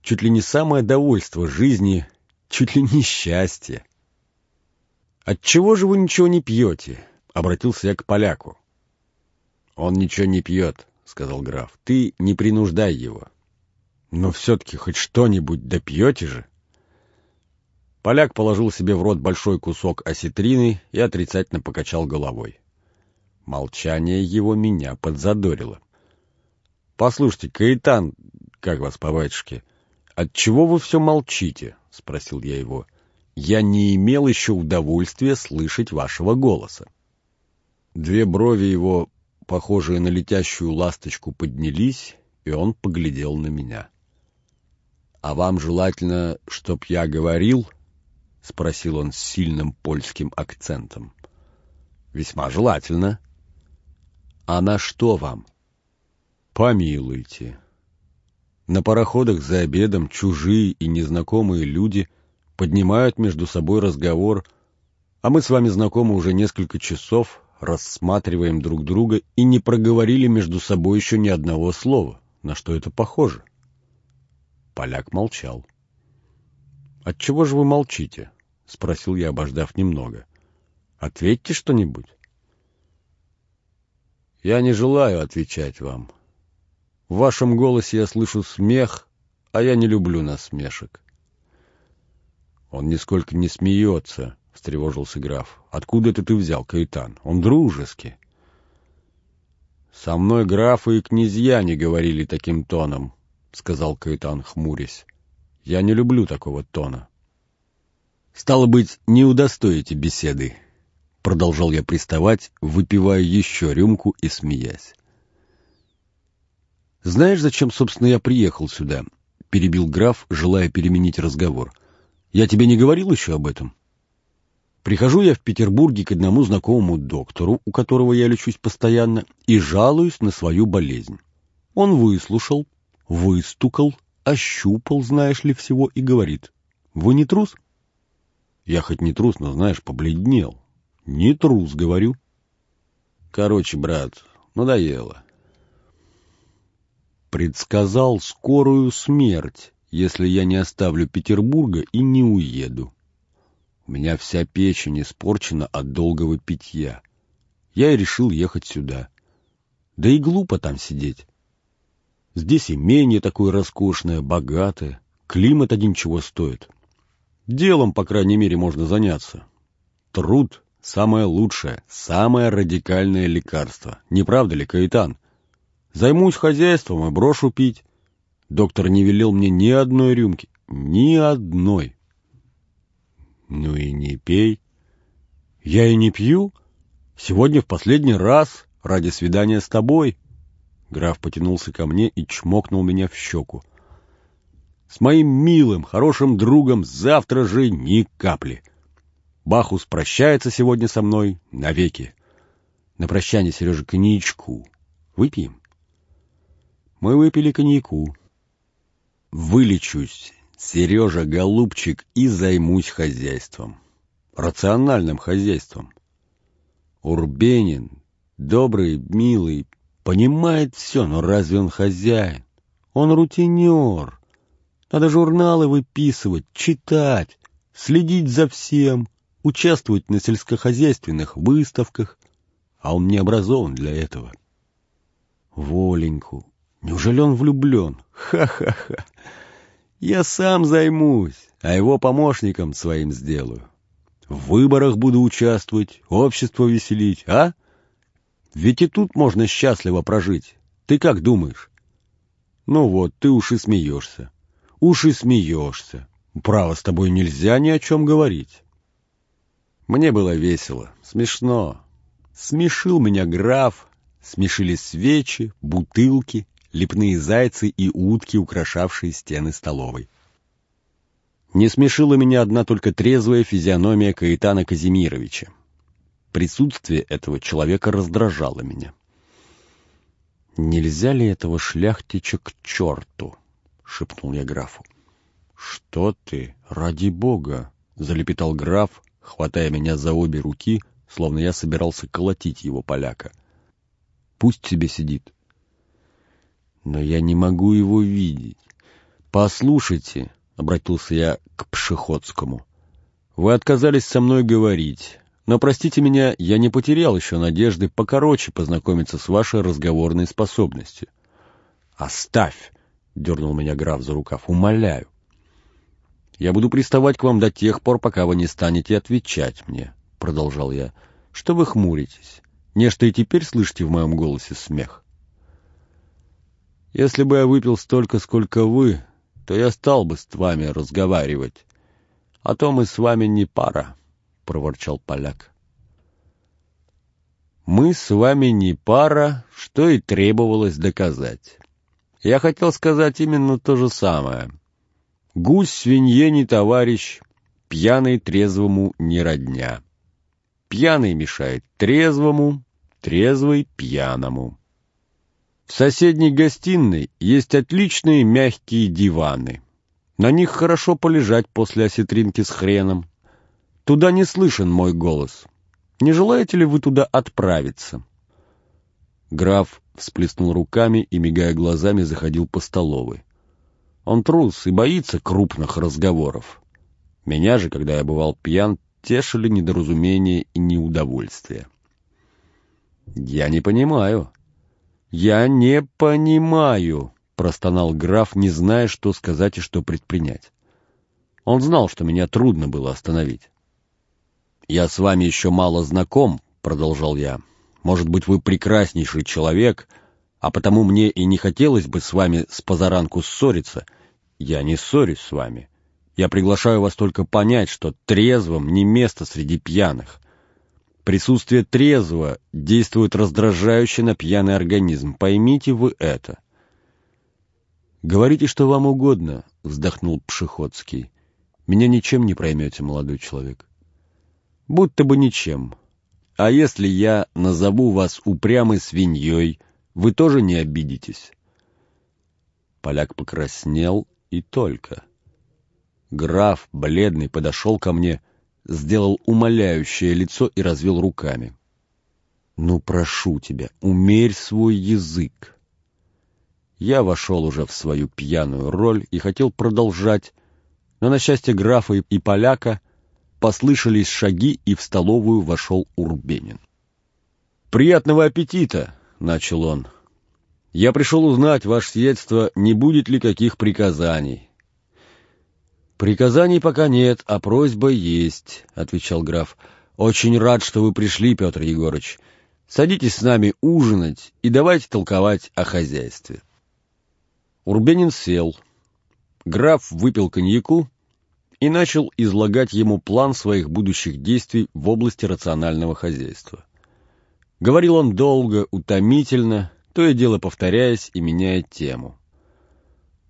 чуть ли не самое довольство жизни, чуть ли не счастье. «Отчего же вы ничего не пьете?» — обратился я к поляку. «Он ничего не пьет», — сказал граф. «Ты не принуждай его». «Но все-таки хоть что-нибудь допьете же?» Поляк положил себе в рот большой кусок осетрины и отрицательно покачал головой. Молчание его меня подзадорило. — Послушайте, Каэтан, как вас по батюшке, отчего вы все молчите? — спросил я его. — Я не имел еще удовольствия слышать вашего голоса. Две брови его, похожие на летящую ласточку, поднялись, и он поглядел на меня. — А вам желательно, чтоб я говорил? — спросил он с сильным польским акцентом. — Весьма желательно. — А на что вам? — Помилуйте. На пароходах за обедом чужие и незнакомые люди поднимают между собой разговор, а мы с вами знакомы уже несколько часов, рассматриваем друг друга и не проговорили между собой еще ни одного слова. На что это похоже? Поляк молчал. — Отчего же вы молчите? — спросил я, обождав немного. — Ответьте что-нибудь. — Я не желаю отвечать вам. В вашем голосе я слышу смех, а я не люблю насмешек. — Он нисколько не смеется, — встревожился граф. — Откуда это ты взял, Каэтан? Он дружеский. — Со мной графы и князья не говорили таким тоном, — сказал Каэтан, хмурясь. — Я не люблю такого тона. — «Стало быть, не удостоите беседы», — продолжал я приставать, выпивая еще рюмку и смеясь. «Знаешь, зачем, собственно, я приехал сюда?» — перебил граф, желая переменить разговор. «Я тебе не говорил еще об этом?» Прихожу я в Петербурге к одному знакомому доктору, у которого я лечусь постоянно, и жалуюсь на свою болезнь. Он выслушал, выстукал, ощупал, знаешь ли, всего, и говорит, «Вы не трус?» Я хоть не трус, но, знаешь, побледнел. Не трус, говорю. Короче, брат, надоело. Предсказал скорую смерть, если я не оставлю Петербурга и не уеду. У меня вся печень испорчена от долгого питья. Я и решил ехать сюда. Да и глупо там сидеть. Здесь имение такое роскошное, богатое, климат один чего стоит. Делом, по крайней мере, можно заняться. Труд — самое лучшее, самое радикальное лекарство. Не правда ли, Каэтан? Займусь хозяйством и брошу пить. Доктор не велел мне ни одной рюмки. Ни одной. Ну и не пей. Я и не пью. Сегодня в последний раз ради свидания с тобой. Граф потянулся ко мне и чмокнул меня в щеку. — с моим милым, хорошим другом завтра же ни капли. Бахус прощается сегодня со мной навеки. На прощание, Сережа, коньячку. Выпьем? Мы выпили коньяку. Вылечусь, Сережа, голубчик, и займусь хозяйством. Рациональным хозяйством. Урбенин, добрый, милый, понимает все, но разве он хозяин? Он рутинер. Надо журналы выписывать, читать, следить за всем, участвовать на сельскохозяйственных выставках. А он не образован для этого. Воленьку. Неужели он влюблен? Ха-ха-ха. Я сам займусь, а его помощником своим сделаю. В выборах буду участвовать, общество веселить, а? Ведь и тут можно счастливо прожить. Ты как думаешь? Ну вот, ты уж и смеешься. Уж и смеешься. Право, с тобой нельзя ни о чем говорить. Мне было весело, смешно. Смешил меня граф, смешили свечи, бутылки, лепные зайцы и утки, украшавшие стены столовой. Не смешила меня одна только трезвая физиономия Каэтана Казимировича. Присутствие этого человека раздражало меня. Нельзя ли этого шляхтича к черту? — шепнул я графу. «Что ты, ради бога!» — залепетал граф, хватая меня за обе руки, словно я собирался колотить его поляка. «Пусть себе сидит». Но я не могу его видеть. Послушайте, — обратился я к Пшеходскому, — вы отказались со мной говорить. Но, простите меня, я не потерял еще надежды покороче познакомиться с вашей разговорной способностью. «Оставь!» — дернул меня граф за рукав. «Умоляю!» «Я буду приставать к вам до тех пор, пока вы не станете отвечать мне», — продолжал я. «Что вы хмуритесь? Нечто и теперь слышите в моем голосе смех?» «Если бы я выпил столько, сколько вы, то я стал бы с вами разговаривать. А то мы с вами не пара». — проворчал поляк. «Мы с вами не пара, что и требовалось доказать. Я хотел сказать именно то же самое. Гусь свинье не товарищ, пьяный трезвому не родня. Пьяный мешает трезвому, трезвый пьяному. В соседней гостиной есть отличные мягкие диваны. На них хорошо полежать после осетринки с хреном. Туда не слышен мой голос. Не желаете ли вы туда отправиться?» Граф всплеснул руками и, мигая глазами, заходил по столовой. Он трус и боится крупных разговоров. Меня же, когда я бывал пьян, тешили недоразумения и неудовольствие. «Я не понимаю». «Я не понимаю», — простонал граф, не зная, что сказать и что предпринять. Он знал, что меня трудно было остановить. «Я с вами еще мало знаком», — продолжал я. «Может быть, вы прекраснейший человек, а потому мне и не хотелось бы с вами с позаранку ссориться. Я не ссорюсь с вами. Я приглашаю вас только понять, что трезвым не место среди пьяных. Присутствие трезвого действует раздражающе на пьяный организм. Поймите вы это». «Говорите, что вам угодно», — вздохнул Пшеходский. «Меня ничем не проймете, молодой человек» будто бы ничем. А если я назову вас упрямой свиньей, вы тоже не обидитесь?» Поляк покраснел и только. Граф, бледный, подошел ко мне, сделал умоляющее лицо и развел руками. «Ну, прошу тебя, умерь свой язык!» Я вошел уже в свою пьяную роль и хотел продолжать, но, на счастье графа и поляка, Послышались шаги, и в столовую вошел Урбенин. «Приятного аппетита!» — начал он. «Я пришел узнать, ваше сиятельство, не будет ли каких приказаний». «Приказаний пока нет, а просьба есть», — отвечал граф. «Очень рад, что вы пришли, Петр Егорыч. Садитесь с нами ужинать и давайте толковать о хозяйстве». Урбенин сел. Граф выпил коньяку и начал излагать ему план своих будущих действий в области рационального хозяйства. Говорил он долго, утомительно, то и дело повторяясь и меняя тему.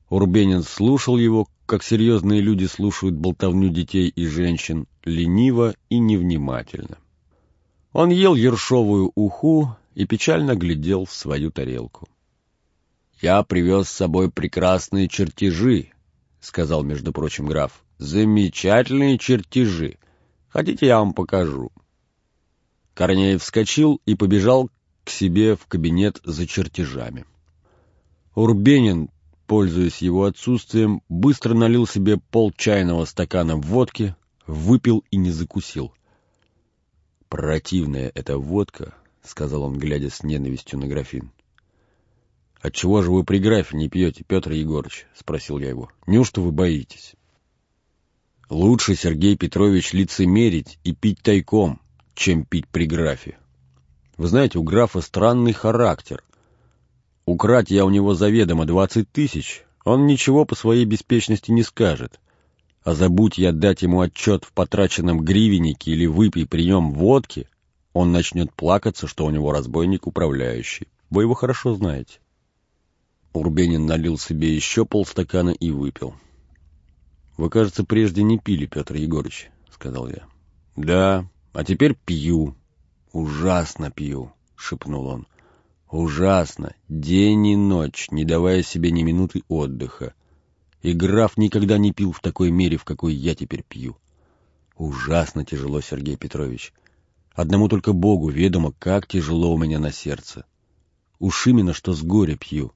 Урбенин слушал его, как серьезные люди слушают болтовню детей и женщин, лениво и невнимательно. Он ел ершовую уху и печально глядел в свою тарелку. «Я привез с собой прекрасные чертежи», — сказал, между прочим, граф. Замечательные чертежи. Хотите, я вам покажу?» Корнеев вскочил и побежал к себе в кабинет за чертежами. Урбенин, пользуясь его отсутствием, быстро налил себе пол чайного стакана водки, выпил и не закусил. «Противная эта водка», — сказал он, глядя с ненавистью на графин. «Отчего же вы при графе не пьете, Петр Егорыч?» — спросил я его. «Неужто вы боитесь?» Лучше, Сергей Петрович, лицемерить и пить тайком, чем пить при графе. Вы знаете, у графа странный характер. Украть я у него заведомо двадцать тысяч, он ничего по своей беспечности не скажет. А забудь я дать ему отчет в потраченном гривеннике или выпей при нем водки, он начнет плакаться, что у него разбойник управляющий. Вы его хорошо знаете. Урбенин налил себе еще полстакана и выпил. «Вы, кажется, прежде не пили, Петр Егорыч», — сказал я. «Да, а теперь пью. Ужасно пью», — шепнул он. «Ужасно, день и ночь, не давая себе ни минуты отдыха. И граф никогда не пил в такой мере, в какой я теперь пью. Ужасно тяжело, Сергей Петрович. Одному только Богу ведомо, как тяжело у меня на сердце. Уж именно, что с горя пью.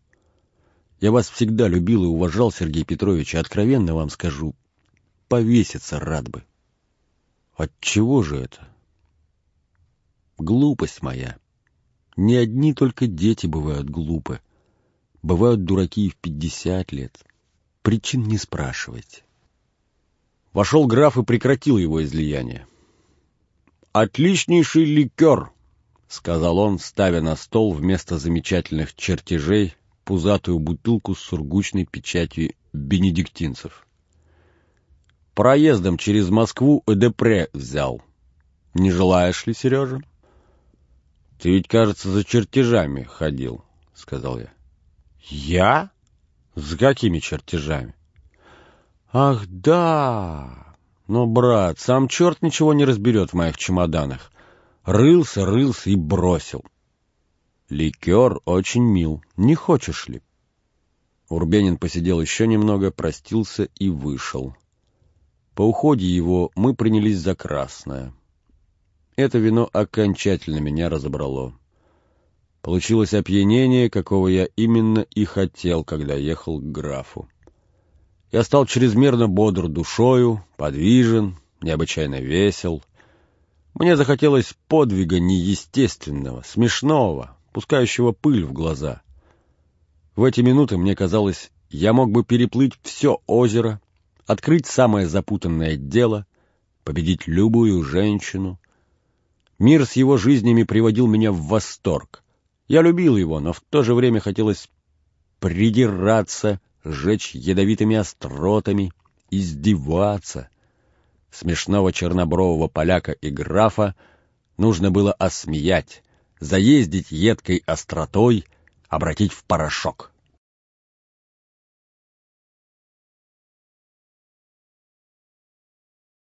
Я вас всегда любил и уважал, Сергей Петрович, и откровенно вам скажу, повеситься рад бы. От чего же это? Глупость моя. Не одни только дети бывают глупы. Бывают дураки и в пятьдесят лет. Причин не спрашивайте. Вошел граф и прекратил его излияние. «Отличнейший ликер!» — сказал он, ставя на стол вместо замечательных чертежей пузатую бутылку с сургучной печатью бенедиктинцев. «Проездом через Москву Эдепре взял. Не желаешь ли, Сережа?» «Ты ведь, кажется, за чертежами ходил», — сказал я. «Я? За какими чертежами?» «Ах, да! Но, брат, сам черт ничего не разберет в моих чемоданах. Рылся, рылся и бросил. Ликер очень мил. Не хочешь ли?» Урбенин посидел еще немного, простился и вышел. По уходе его мы принялись за красное. Это вино окончательно меня разобрало. Получилось опьянение, какого я именно и хотел, когда ехал к графу. Я стал чрезмерно бодр душою, подвижен, необычайно весел. Мне захотелось подвига неестественного, смешного, пускающего пыль в глаза. В эти минуты мне казалось, я мог бы переплыть все озеро, открыть самое запутанное дело, победить любую женщину. Мир с его жизнями приводил меня в восторг. Я любил его, но в то же время хотелось придираться, сжечь ядовитыми остротами, издеваться. Смешного чернобрового поляка и графа нужно было осмеять, заездить едкой остротой, обратить в порошок.